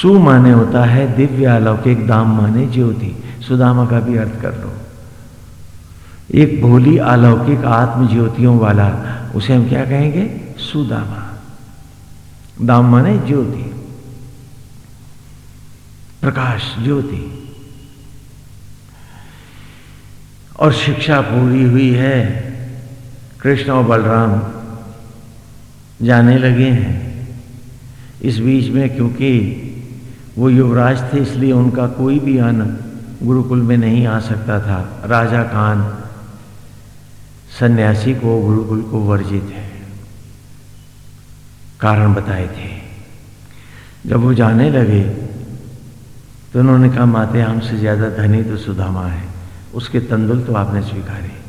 सु माने होता है दिव्य अलौकिक, दाम माने ज्योति। सुदामा का भी अर्थ कर लो। एक भोली अलौकिक आत्म ज्योतियों वाला, उसे हम क्या कहेंगे? सुदामा। दाम माने ज्योति। प्रकाश, ज्योति। और शिक्षा पूरी हुई है। कृष्ण और बलराम जाने लगे हैं। इस बीच में क्योंकि वो युवराज थे, इसलिए उनका कोई भी आना गुरुकुल में नहीं आ सकता था। राजा खान सन्यासी को गुरुकुल को वर्जित है। कारण बताए थे। जब वो जाने लगे तो उन्होंने कहा, माते हमसे ज़्यादा धनी तो सुदामा है। उसके तंदुल तो आपने स्वीकारे।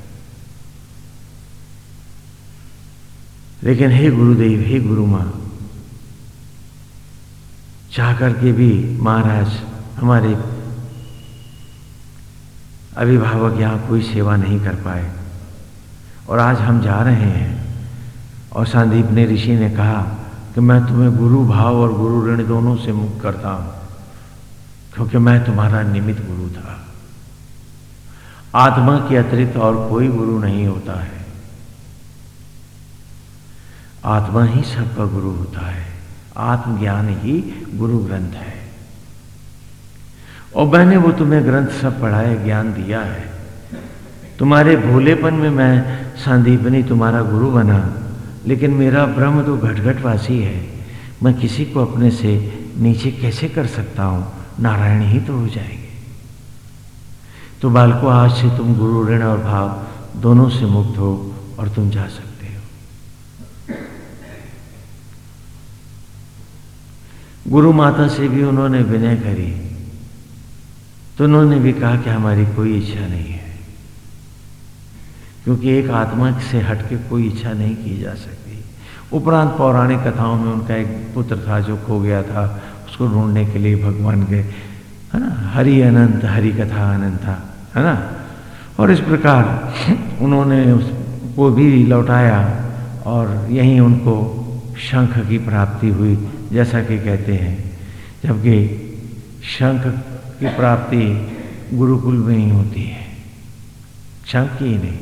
लेकिन हे गुरुदेव, हे गुरु माँ, चाह करके भी महाराज हमारे अभिभावक यहाँ कोई सेवा नहीं कर पाए। और आज हम जा रहे हैं और संदीप ने ऋषि ने कहा कि मैं तुम्हें गुरु भाव और गुरु ऋण दोनों से मुक्त करता हूँ, क्योंकि मैं तुम्हारा निमित गुरु था। आत्मा के अतिरिक्त और कोई गुरु नहीं होता है। आत्मा ही सबका गुरु होता है। आत्मज्ञान ही गुरु ग्रंथ है। और मैंने वो तुम्हें ग्रंथ सब पढ़ाए, ज्ञान दिया है। तुम्हारे भोलेपन में मैं संदीपनी तुम्हारा गुरु बना, लेकिन मेरा ब्रह्म तो घटघटवासी है। मैं किसी को अपने से नीचे कैसे कर सकता हूँ? नारायण ही तो हो जाएँगे। तो बालको, आज से तुम गुरु, ऋण और भाव दोनों से मुक्त हो और तुम जा सकते हो गुरु माता से भी उन्होंने विनय करी। तो उन्होंने भी कहा कि हमारी कोई इच्छा नहीं है, क्योंकि एक आत्मा से हटके कोई इच्छा नहीं की जा सकती। उपरांत पौराणिक कथाओं में उनका एक पुत्र था जो खो गया था, उसको ढूँढने के लिए भगवान गए है ना, हरि अनंत, हरि कथा अनंत था, है ना? और इस प्रकार उन्होंने उसको भी लौटाया और यहीं उनको शंख की प्राप्ति हुई। जैसा कि कहते हैं, जबकि शंख की प्राप्ति गुरुकुल में ही होती है। शंख ही नहीं,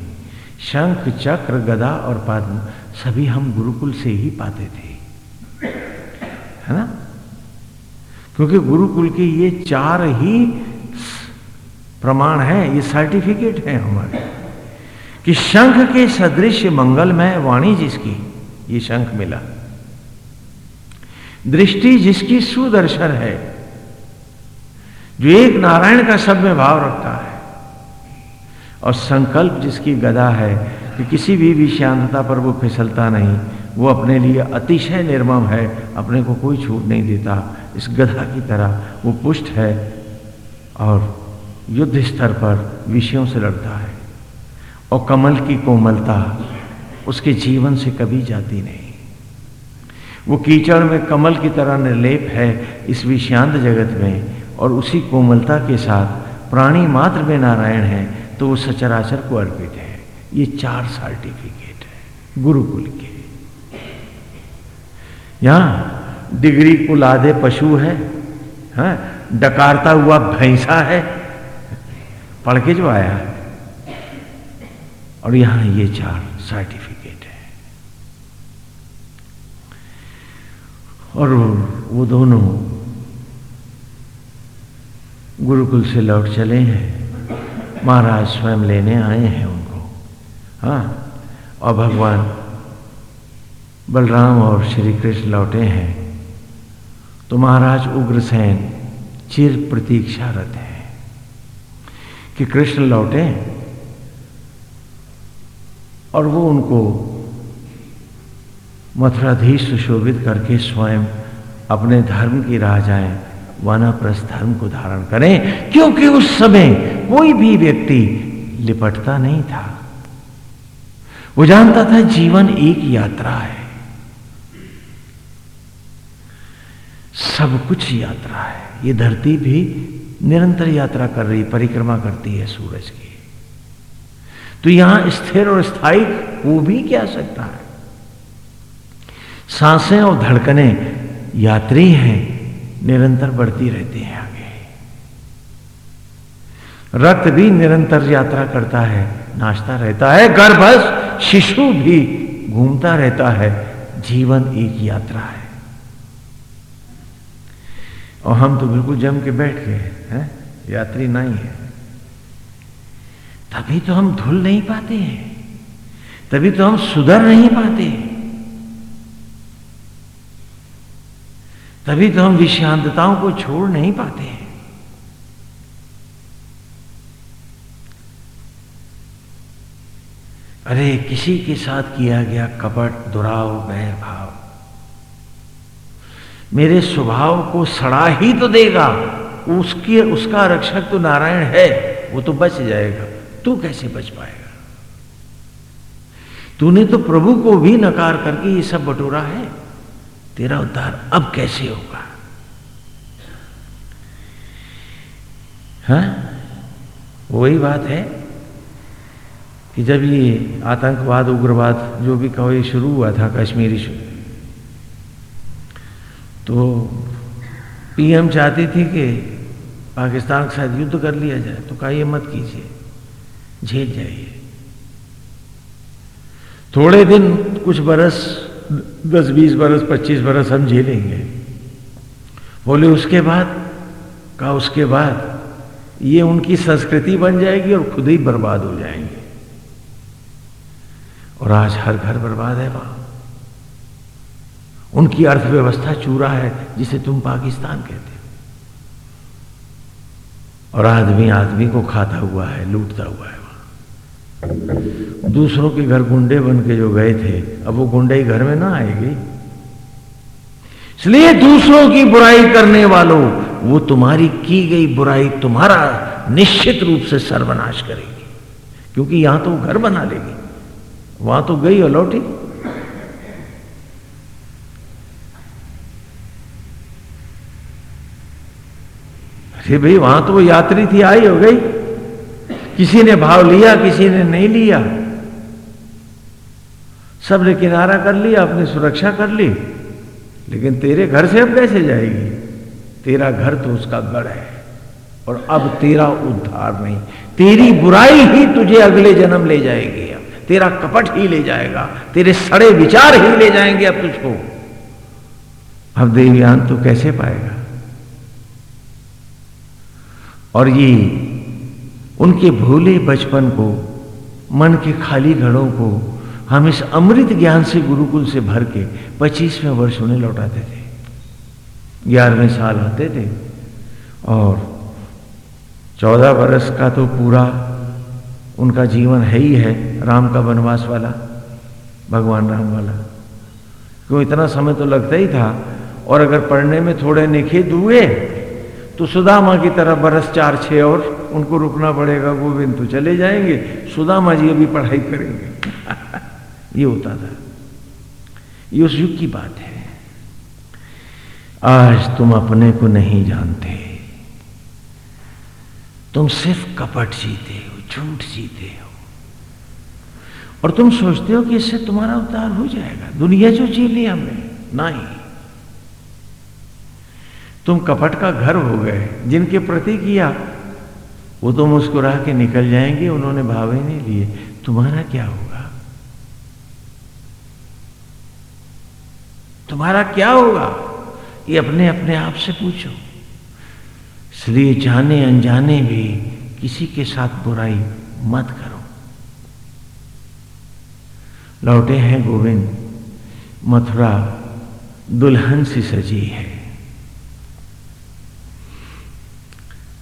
शंख, चक्र, गदा और पद्म सभी हम गुरुकुल से ही पाते थे। है ना? क्योंकि गुरुकुल के ये चार ही प्रमाण है, ये सर्टिफिकेट है हमारे, कि शंख के सदृश मंगलमय वाणी जिसकी ये शंख मिला। दृष्टि जिसकी सुदर्शन है, जो एक नारायण का सब में भाव रखता है, और संकल्प जिसकी गदा है कि किसी भी विषयांतता पर वो फिसलता नहीं, वो अपने लिए अतिशय निर्मम है, अपने को कोई छूट नहीं देता। इस गधा की तरह वो पुष्ट है और युद्ध स्तर पर विषयों से लड़ता है, और कमल की कोमलता उसके जीवन से कभी जाती नहीं। वो कीचड़ में कमल की तरह निर्लेप है इस विषांत जगत में, और उसी कोमलता के साथ प्राणी मात्र में नारायण है तो वो सचराचर को अर्पित है ये चार सर्टिफिकेट है, गुरुकुल के यहाँ डिग्री कुलादे पशु है, हा? डकारता हुआ भैंसा है, पढ़ के जो आया और यहाँ ये चार सर्टिफिकेट और वो दोनों गुरुकुल से लौट चले हैं। महाराज स्वयं लेने आए हैं उनको। हाँ और भगवान बलराम और श्री कृष्ण लौटे हैं। तो महाराज उग्रसेन चिर प्रतीक्षारत है कि कृष्ण लौटे और वो उनको मथुराधीश सुशोभित करके स्वयं अपने धर्म की राह जाएँ वानाप्रस्थ धर्म को धारण करें, क्योंकि उस समय कोई भी व्यक्ति लिपटता नहीं था। वो जानता था जीवन एक यात्रा है। सब कुछ यात्रा है। ये धरती भी निरंतर यात्रा कर रही, परिक्रमा करती है सूरज की। तो यहाँ स्थिर और स्थायी हो भी क्या सकता है? साँसें और धड़कने यात्री हैं, निरंतर बढ़ती रहती हैं आगे। रक्त भी निरंतर यात्रा करता है, नाचता रहता है, गर्भस्थ शिशु भी घूमता रहता है, जीवन एक यात्रा है। और हम तो बिल्कुल जम के बैठ गए हैं यात्री नहीं है। तभी तो हम धुल नहीं पाते हैं, तभी तो हम सुधर नहीं पाते तभी तो हम विषांतताओं को छोड़ नहीं पाते हैं। अरे, किसी के साथ किया गया कपट, दुराव बैर भाव मेरे स्वभाव को सड़ा ही तो देगा। उसकी, उसका रक्षक तो नारायण है, वो तो बच जाएगा। तू कैसे बच पाएगा? तूने तो प्रभु को भी नकार करके ये सब बटोरा है। तेरा उद्धार अब कैसे होगा? हाँ? वही बात है कि जब ये आतंकवाद, उग्रवाद, जो भी कहो, ये शुरू हुआ था कश्मीरी तो पीएम चाहती थी कि पाकिस्तान के साथ युद्ध कर लिया जाए तो कहा, ये मत कीजिए, झेल जाइए। थोड़े दिन, कुछ बरस दस, बीस बरस, पच्चीस बरस हम झेलेंगे। बोले, उसके बाद? कहा, उसके बाद ये उनकी संस्कृति बन जाएगी और खुद ही बर्बाद हो जाएँगे। और आज हर घर बर्बाद है वहाँ। उनकी अर्थव्यवस्था चूरा है, जिसे तुम पाकिस्तान कहते हो। और आदमी आदमी को खाता हुआ है, लूटता हुआ है दूसरों के घर गुंडे बन के जो गए थे, अब वो गुंडे घर में ना आएगी। इसलिए दूसरों की बुराई करने वालों, वो तुम्हारी की गई बुराई तुम्हारा निश्चित रूप से सर्वनाश करेगी। क्योंकि यहाँ तो घर बना लेगी। वहाँ तो गई और लौटी। अरे भाई, वहाँ तो वो यात्री थी, आई हो गई। किसी ने भाव लिया, किसी ने नहीं लिया। सबने किनारा कर लिया, अपनी सुरक्षा कर ली। लेकिन तेरे घर से अब कैसे जाएगी? तेरा घर तो उसका गढ़ है, और अब तेरा उद्धार नहीं। तेरी बुराई ही तुझे अगले जन्म ले जाएगी। अब तेरा कपट ही ले जाएगा, तेरे सड़े विचार ही ले जाएँगे अब तुझको। अब देवयान तू कैसे पाएगा? और ये उनके भोले बचपन को, मन के खाली घड़ों को, हम इस अमृत ज्ञान से गुरुकुल से भर के पच्चीसवें वर्ष उन्हें लौटाते थे। ग्यारहवें साल आते थे और चौदह वर्ष का तो पूरा उनका जीवन है ही है, राम का वनवास वाला, भगवान राम वाला। क्यों, इतना समय तो लगता ही था और अगर पढ़ने में थोड़े निखेत हुए तो सुदामा की तरह बरस चार छः और उनको रुकना पड़ेगा, गोविंद तो चले जाएँगे। सुदामा जी अभी पढ़ाई करेंगे। ये होता था। ये उस युग की बात है। आज तुम अपने को नहीं जानते। तुम सिर्फ़ कपट जीते हो, झूठ जीते हो। और तुम सोचते हो कि इससे तुम्हारा उद्धार हो जाएगा। दुनिया जो जी ली हमने नहीं तुम कपट का घर हो गए, जिनके प्रति किया। वो तो मुस्कुरा के निकल जाएँगे, उन्होंने भावे नहीं लिए। तुम्हारा क्या होगा? तुम्हारा क्या होगा? ये अपने अपने आप से पूछो। इसलिए जाने अनजाने भी किसी के साथ बुराई मत करो। लौटे हैं गोविंद, मथुरा दुल्हन सी सजी है।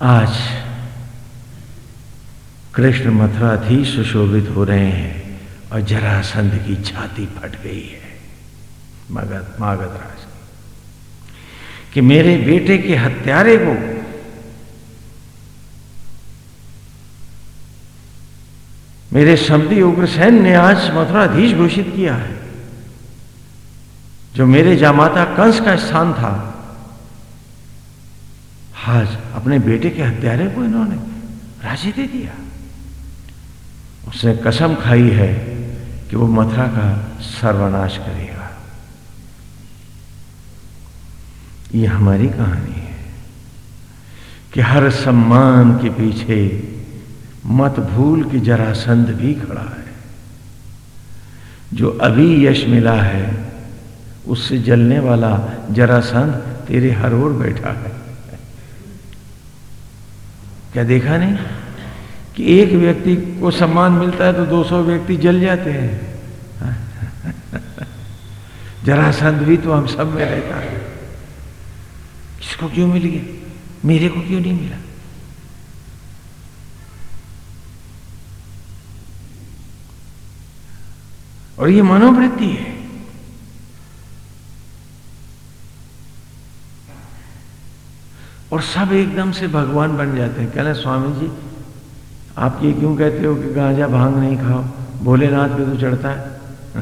आज कृष्ण मथुरा थी सुशोभित हो रहे हैं और जरासंध की छाती फट गई है। मगध, मागध राज कि मेरे बेटे के हत्यारे को मेरे शब्दी उग्रसेन ने आज मथुराधीश घोषित किया है, जो मेरे जामाता कंस का स्थान था। आज अपने बेटे के हत्यारे को इन्होंने राज़ी दे दिया। उसने कसम खाई है कि वो मथुरा का सर्वनाश करेगा। ये हमारी कहानी है कि हर सम्मान के पीछे मत भूल कि जरासंध भी खड़ा है। जो अभी यश मिला है, उससे जलने वाला जरासंध तेरे हर ओर बैठा है। क्या देखा नहीं? कि एक व्यक्ति को सम्मान मिलता है तो 200 व्यक्ति जल जाते हैं। जरा जरासंध भी तो हम सब में रहता है। किसको क्यों मिल गया? मेरे को क्यों नहीं मिला? और ये मनोवृत्ति है। और सब एकदम से भगवान बन जाते हैं। कहना स्वामी जी आप ये क्यों कहते हो कि गांजा भाँग नहीं खाओ? भोलेनाथ पे तो चढ़ता है।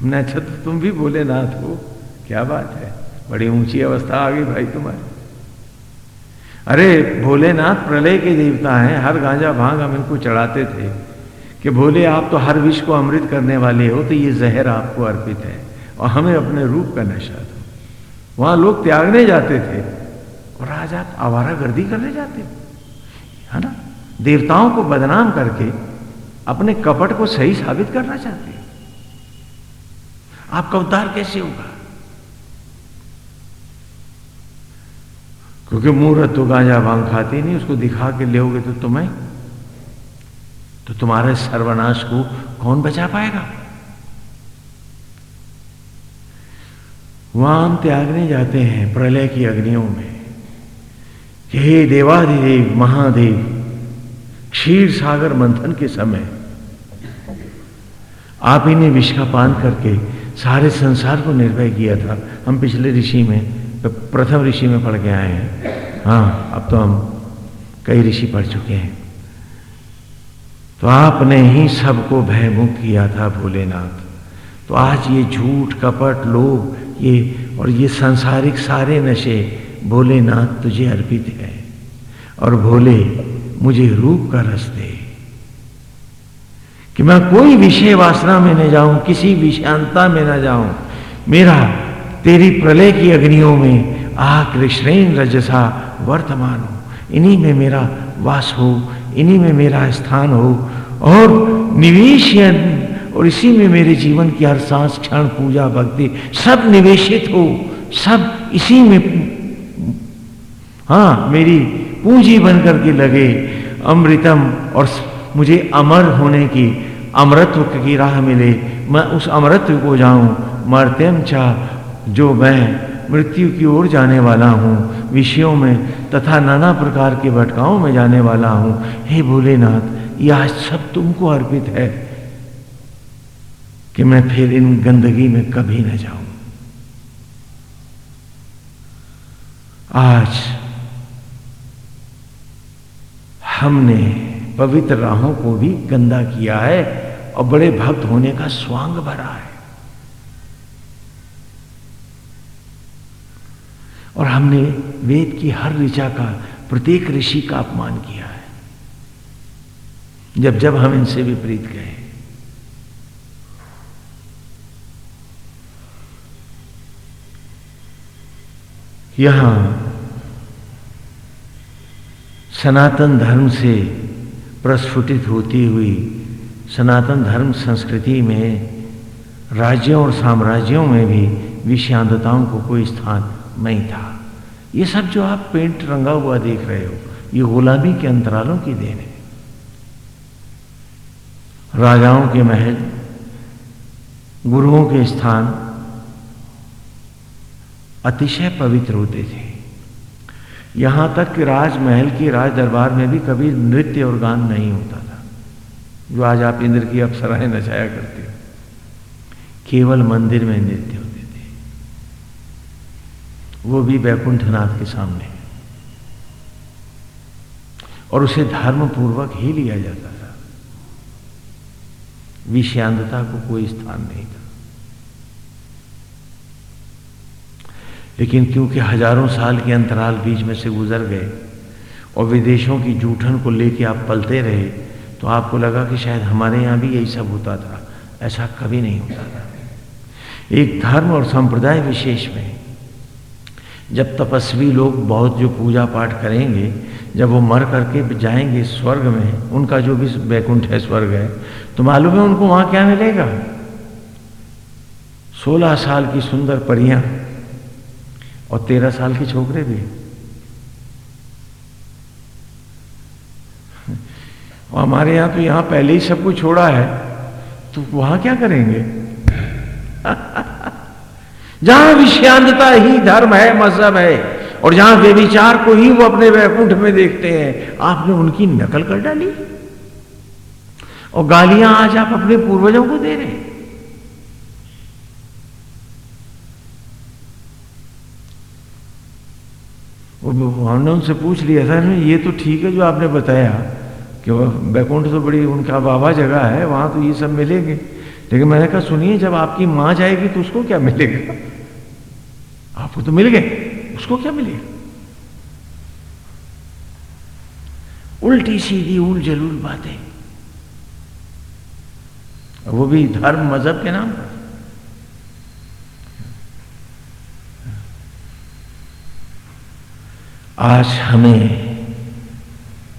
हमने अच्छा तो तुम भी भोलेनाथ हो। क्या बात है? बड़ी ऊँची अवस्था आ गई भाई तुम्हारी। अरे, भोलेनाथ प्रलय के देवता हैं। हर गांजा भाँग हम इनको चढ़ाते थे कि, भोले, आप तो हर विष को अमृत करने वाले हो तो ये जहर आपको अर्पित है और हमें अपने रूप का नशा दो। वहाँ लोग त्यागने जाते थे। और आज आप आवारा गर्दी करने जाते है ना? देवताओं को बदनाम करके अपने कपट को सही साबित करना चाहते हैं। आपका उद्धार कैसे होगा? क्योंकि मूर्त तो गांजा भाँग खाती नहीं, उसको दिखा के ले तो तुम्हें तो तुम्हारे सर्वनाश को कौन बचा पाएगा? वहाँ त्यागने जाते हैं प्रलय की अग्नियों में। हे देवाधिदेव, महादेव, क्षीर सागर मंथन के समय आप ही ने विष का पान करके सारे संसार को निर्भय किया था। हम पिछले ऋषि में, प्रथम ऋषि में पढ़ के आए हैं। हाँ अब तो हम कई ऋषि पढ़ चुके हैं। तो आपने ही सबको भयमुक्त किया था भोलेनाथ। तो आज ये झूठ, कपट, लोभ, ये और ये सांसारिक सारे नशे भोलेनाथ तुझे अर्पित है और भोले मुझे रूप का रस दे। कि मैं कोई विषय वासना में न जाऊँ, किसी विषांता में न जाऊँ, मेरा, तेरी प्रलय की अग्नियों में आ कृष्ण रजसा वर्तमान हो। इन्हीं में मेरा वास हो, इन्हीं में मेरा स्थान हो और निवेश और इसी में मेरे जीवन की हर सांस, क्षण, पूजा, भक्ति सब निवेशित हो, सब इसी में हाँ मेरी पूंजी बनकर के लगे अमृतम और मुझे अमर होने की अमृत्व की राह मिले। मैं उस अमृत्व को जाऊँ। मरतेम चाह जो मैं मृत्यु की ओर जाने वाला हूँ। विषयों में तथा नाना प्रकार के भटकाओं में जाने वाला हूँ। हे भोलेनाथ, यह सब तुमको अर्पित है कि मैं फिर इन गंदगी में कभी न जाऊँ। आज हमने पवित्र राहों को भी गंदा किया है और बड़े भक्त होने का स्वांग भरा है। और हमने वेद की हर ऋचा का, प्रत्येक ऋषि का अपमान किया है। जब जब हम इनसे विपरीत गए यहाँ सनातन धर्म से प्रस्फुटित होती हुई सनातन धर्म संस्कृति में राज्यों और साम्राज्यों में भी विषांतताओं को कोई स्थान नहीं था। ये सब जो आप पेंट रंगा हुआ देख रहे हो, ये गुलामी के अंतरालों की देन है। राजाओं के महल, गुरुओं के स्थान अतिशय पवित्र होते थे। यहाँ तक कि राजमहल की राज दरबार में भी कभी नृत्य और गान नहीं होता था। जो आज आप इंद्र की अप्सराएँ नचाया करते केवल मंदिर में नृत्य होते थे। वो भी बैकुंठनाथ के सामने। और उसे धर्म पूर्वक ही लिया जाता था। विषांतता को कोई स्थान नहीं था। लेकिन क्योंकि हज़ारों साल के अंतराल बीच में से गुजर गए और विदेशों की जूठन को लेके आप पलते रहे तो आपको लगा कि शायद हमारे यहाँ भी यही सब होता था। ऐसा कभी नहीं होता था। एक धर्म और संप्रदाय विशेष में, जब तपस्वी लोग बहुत जो पूजा पाठ करेंगे, जब वो मर करके जाएँगे स्वर्ग में, उनका जो भी वैकुंठ है स्वर्ग है तो मालूम है उनको वहाँ क्या मिलेगा? सोलह साल की सुंदर परियाँ और तेरह साल के छोकरे भी। और हमारे यहाँ तो यहाँ पहले ही सब कुछ छोड़ा है तो वहाँ क्या करेंगे? जहाँ विषयांतता ही धर्म है, मज़हब है, और जहाँ व्यविचार को ही वो अपने वैकुंठ में देखते हैं, आपने उनकी नकल कर डाली? और गालियाँ आज आप अपने पूर्वजों को दे रहे हैं। हमने उनसे पूछ लिया था ये तो ठीक है जो आपने बताया, कि बैकुंठ तो बड़ी, उनका बाबा जगह है, वहाँ तो ये सब मिलेंगे। लेकिन मैंने कहा, सुनिए, जब आपकी माँ जाएगी तो उसको क्या मिलेगा? आपको तो मिल गए, उसको क्या मिलेगा? उल्टी सीधी उल जलूल बातें। वो भी धर्म मज़हब के नाम पर। आज हमें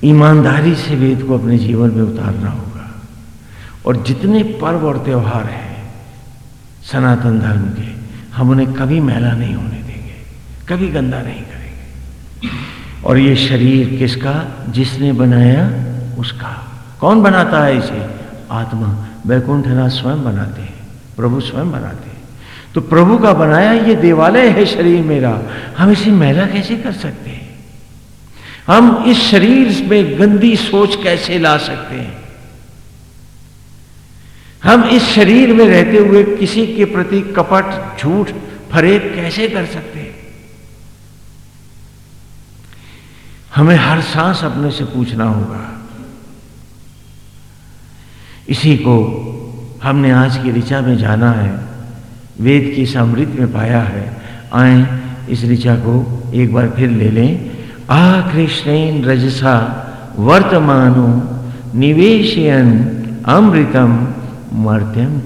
ईमानदारी से वेद को अपने जीवन में उतारना होगा। और जितने पर्व और त्यौहार हैं, सनातन धर्म के, हम उन्हें कभी मैला नहीं होने देंगे, कभी गंदा नहीं करेंगे। और ये शरीर किसका? जिसने बनाया उसका। कौन बनाता है इसे? आत्मा। वैकुंठनाथ स्वयं बनाते हैं, प्रभु स्वयं बनाते हैं। तो प्रभु का बनाया ये देवालय है शरीर मेरा। हम इसे मैला कैसे कर सकते हैं? हम इस शरीर में गंदी सोच कैसे ला सकते हैं? हम इस शरीर में रहते हुए किसी के प्रति कपट, झूठ फरेब कैसे कर सकते हैं? हमें हर सांस अपने से पूछना होगा। इसी को हमने आज की ऋचा में जाना है। वेद की समृद्ध में पाया है। आए इस ऋचा को एक बार फिर ले लें। आकृष्णेन रजसा वर्तमानो निवेशयन अमृतम मर्त्यम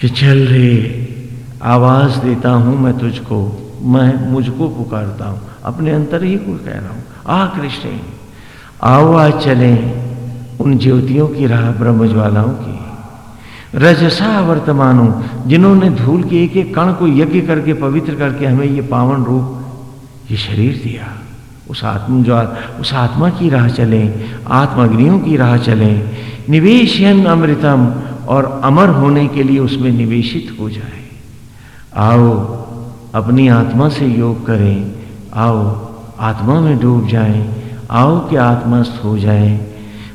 कि चल रे, आवाज़ देता हूँ मैं तुझको, मैं मुझको पुकारता हूँ, अपने अंतर ही को कह रहा हूँ। आ कृष्ण आज चले उन ज्योतियों की राह ब्रह्म ज्वालाओं की। रजसा वर्तमानों, जिन्होंने धूल के एक एक कण को यज्ञ करके, पवित्र करके हमें ये पावन रूप ये शरीर दिया। उस आत्म जो उस आत्मा की राह चलें, आत्माग्नियों की राह चलें। निवेशन अमृतम और अमर होने के लिए उसमें निवेशित हो जाए। आओ, अपनी आत्मा से योग करें। आओ, आत्मा में डूब जाएँ। आओ कि आत्मा हो जाए।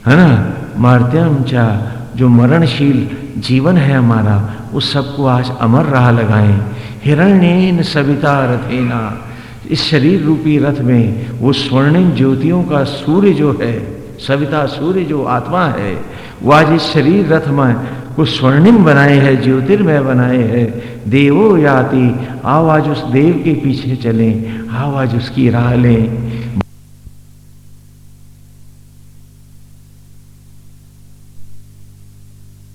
है ना? मार्त्यम चा, जो मरणशील जीवन है हमारा, उस सबको आज अमर राह लगाएँ। हिरण्यन सविता रथेना इस शरीर रूपी रथ में वो स्वर्णिम ज्योतियों का सूर्य जो है, सविता सूर्य जो आत्मा है, वो आज इस शरीर रथ में को स्वर्णिम बनाए है, ज्योतिर्मय बनाए है। देवो याति आओ आज उस देव के पीछे चलें आओ आज उसकी राह लें।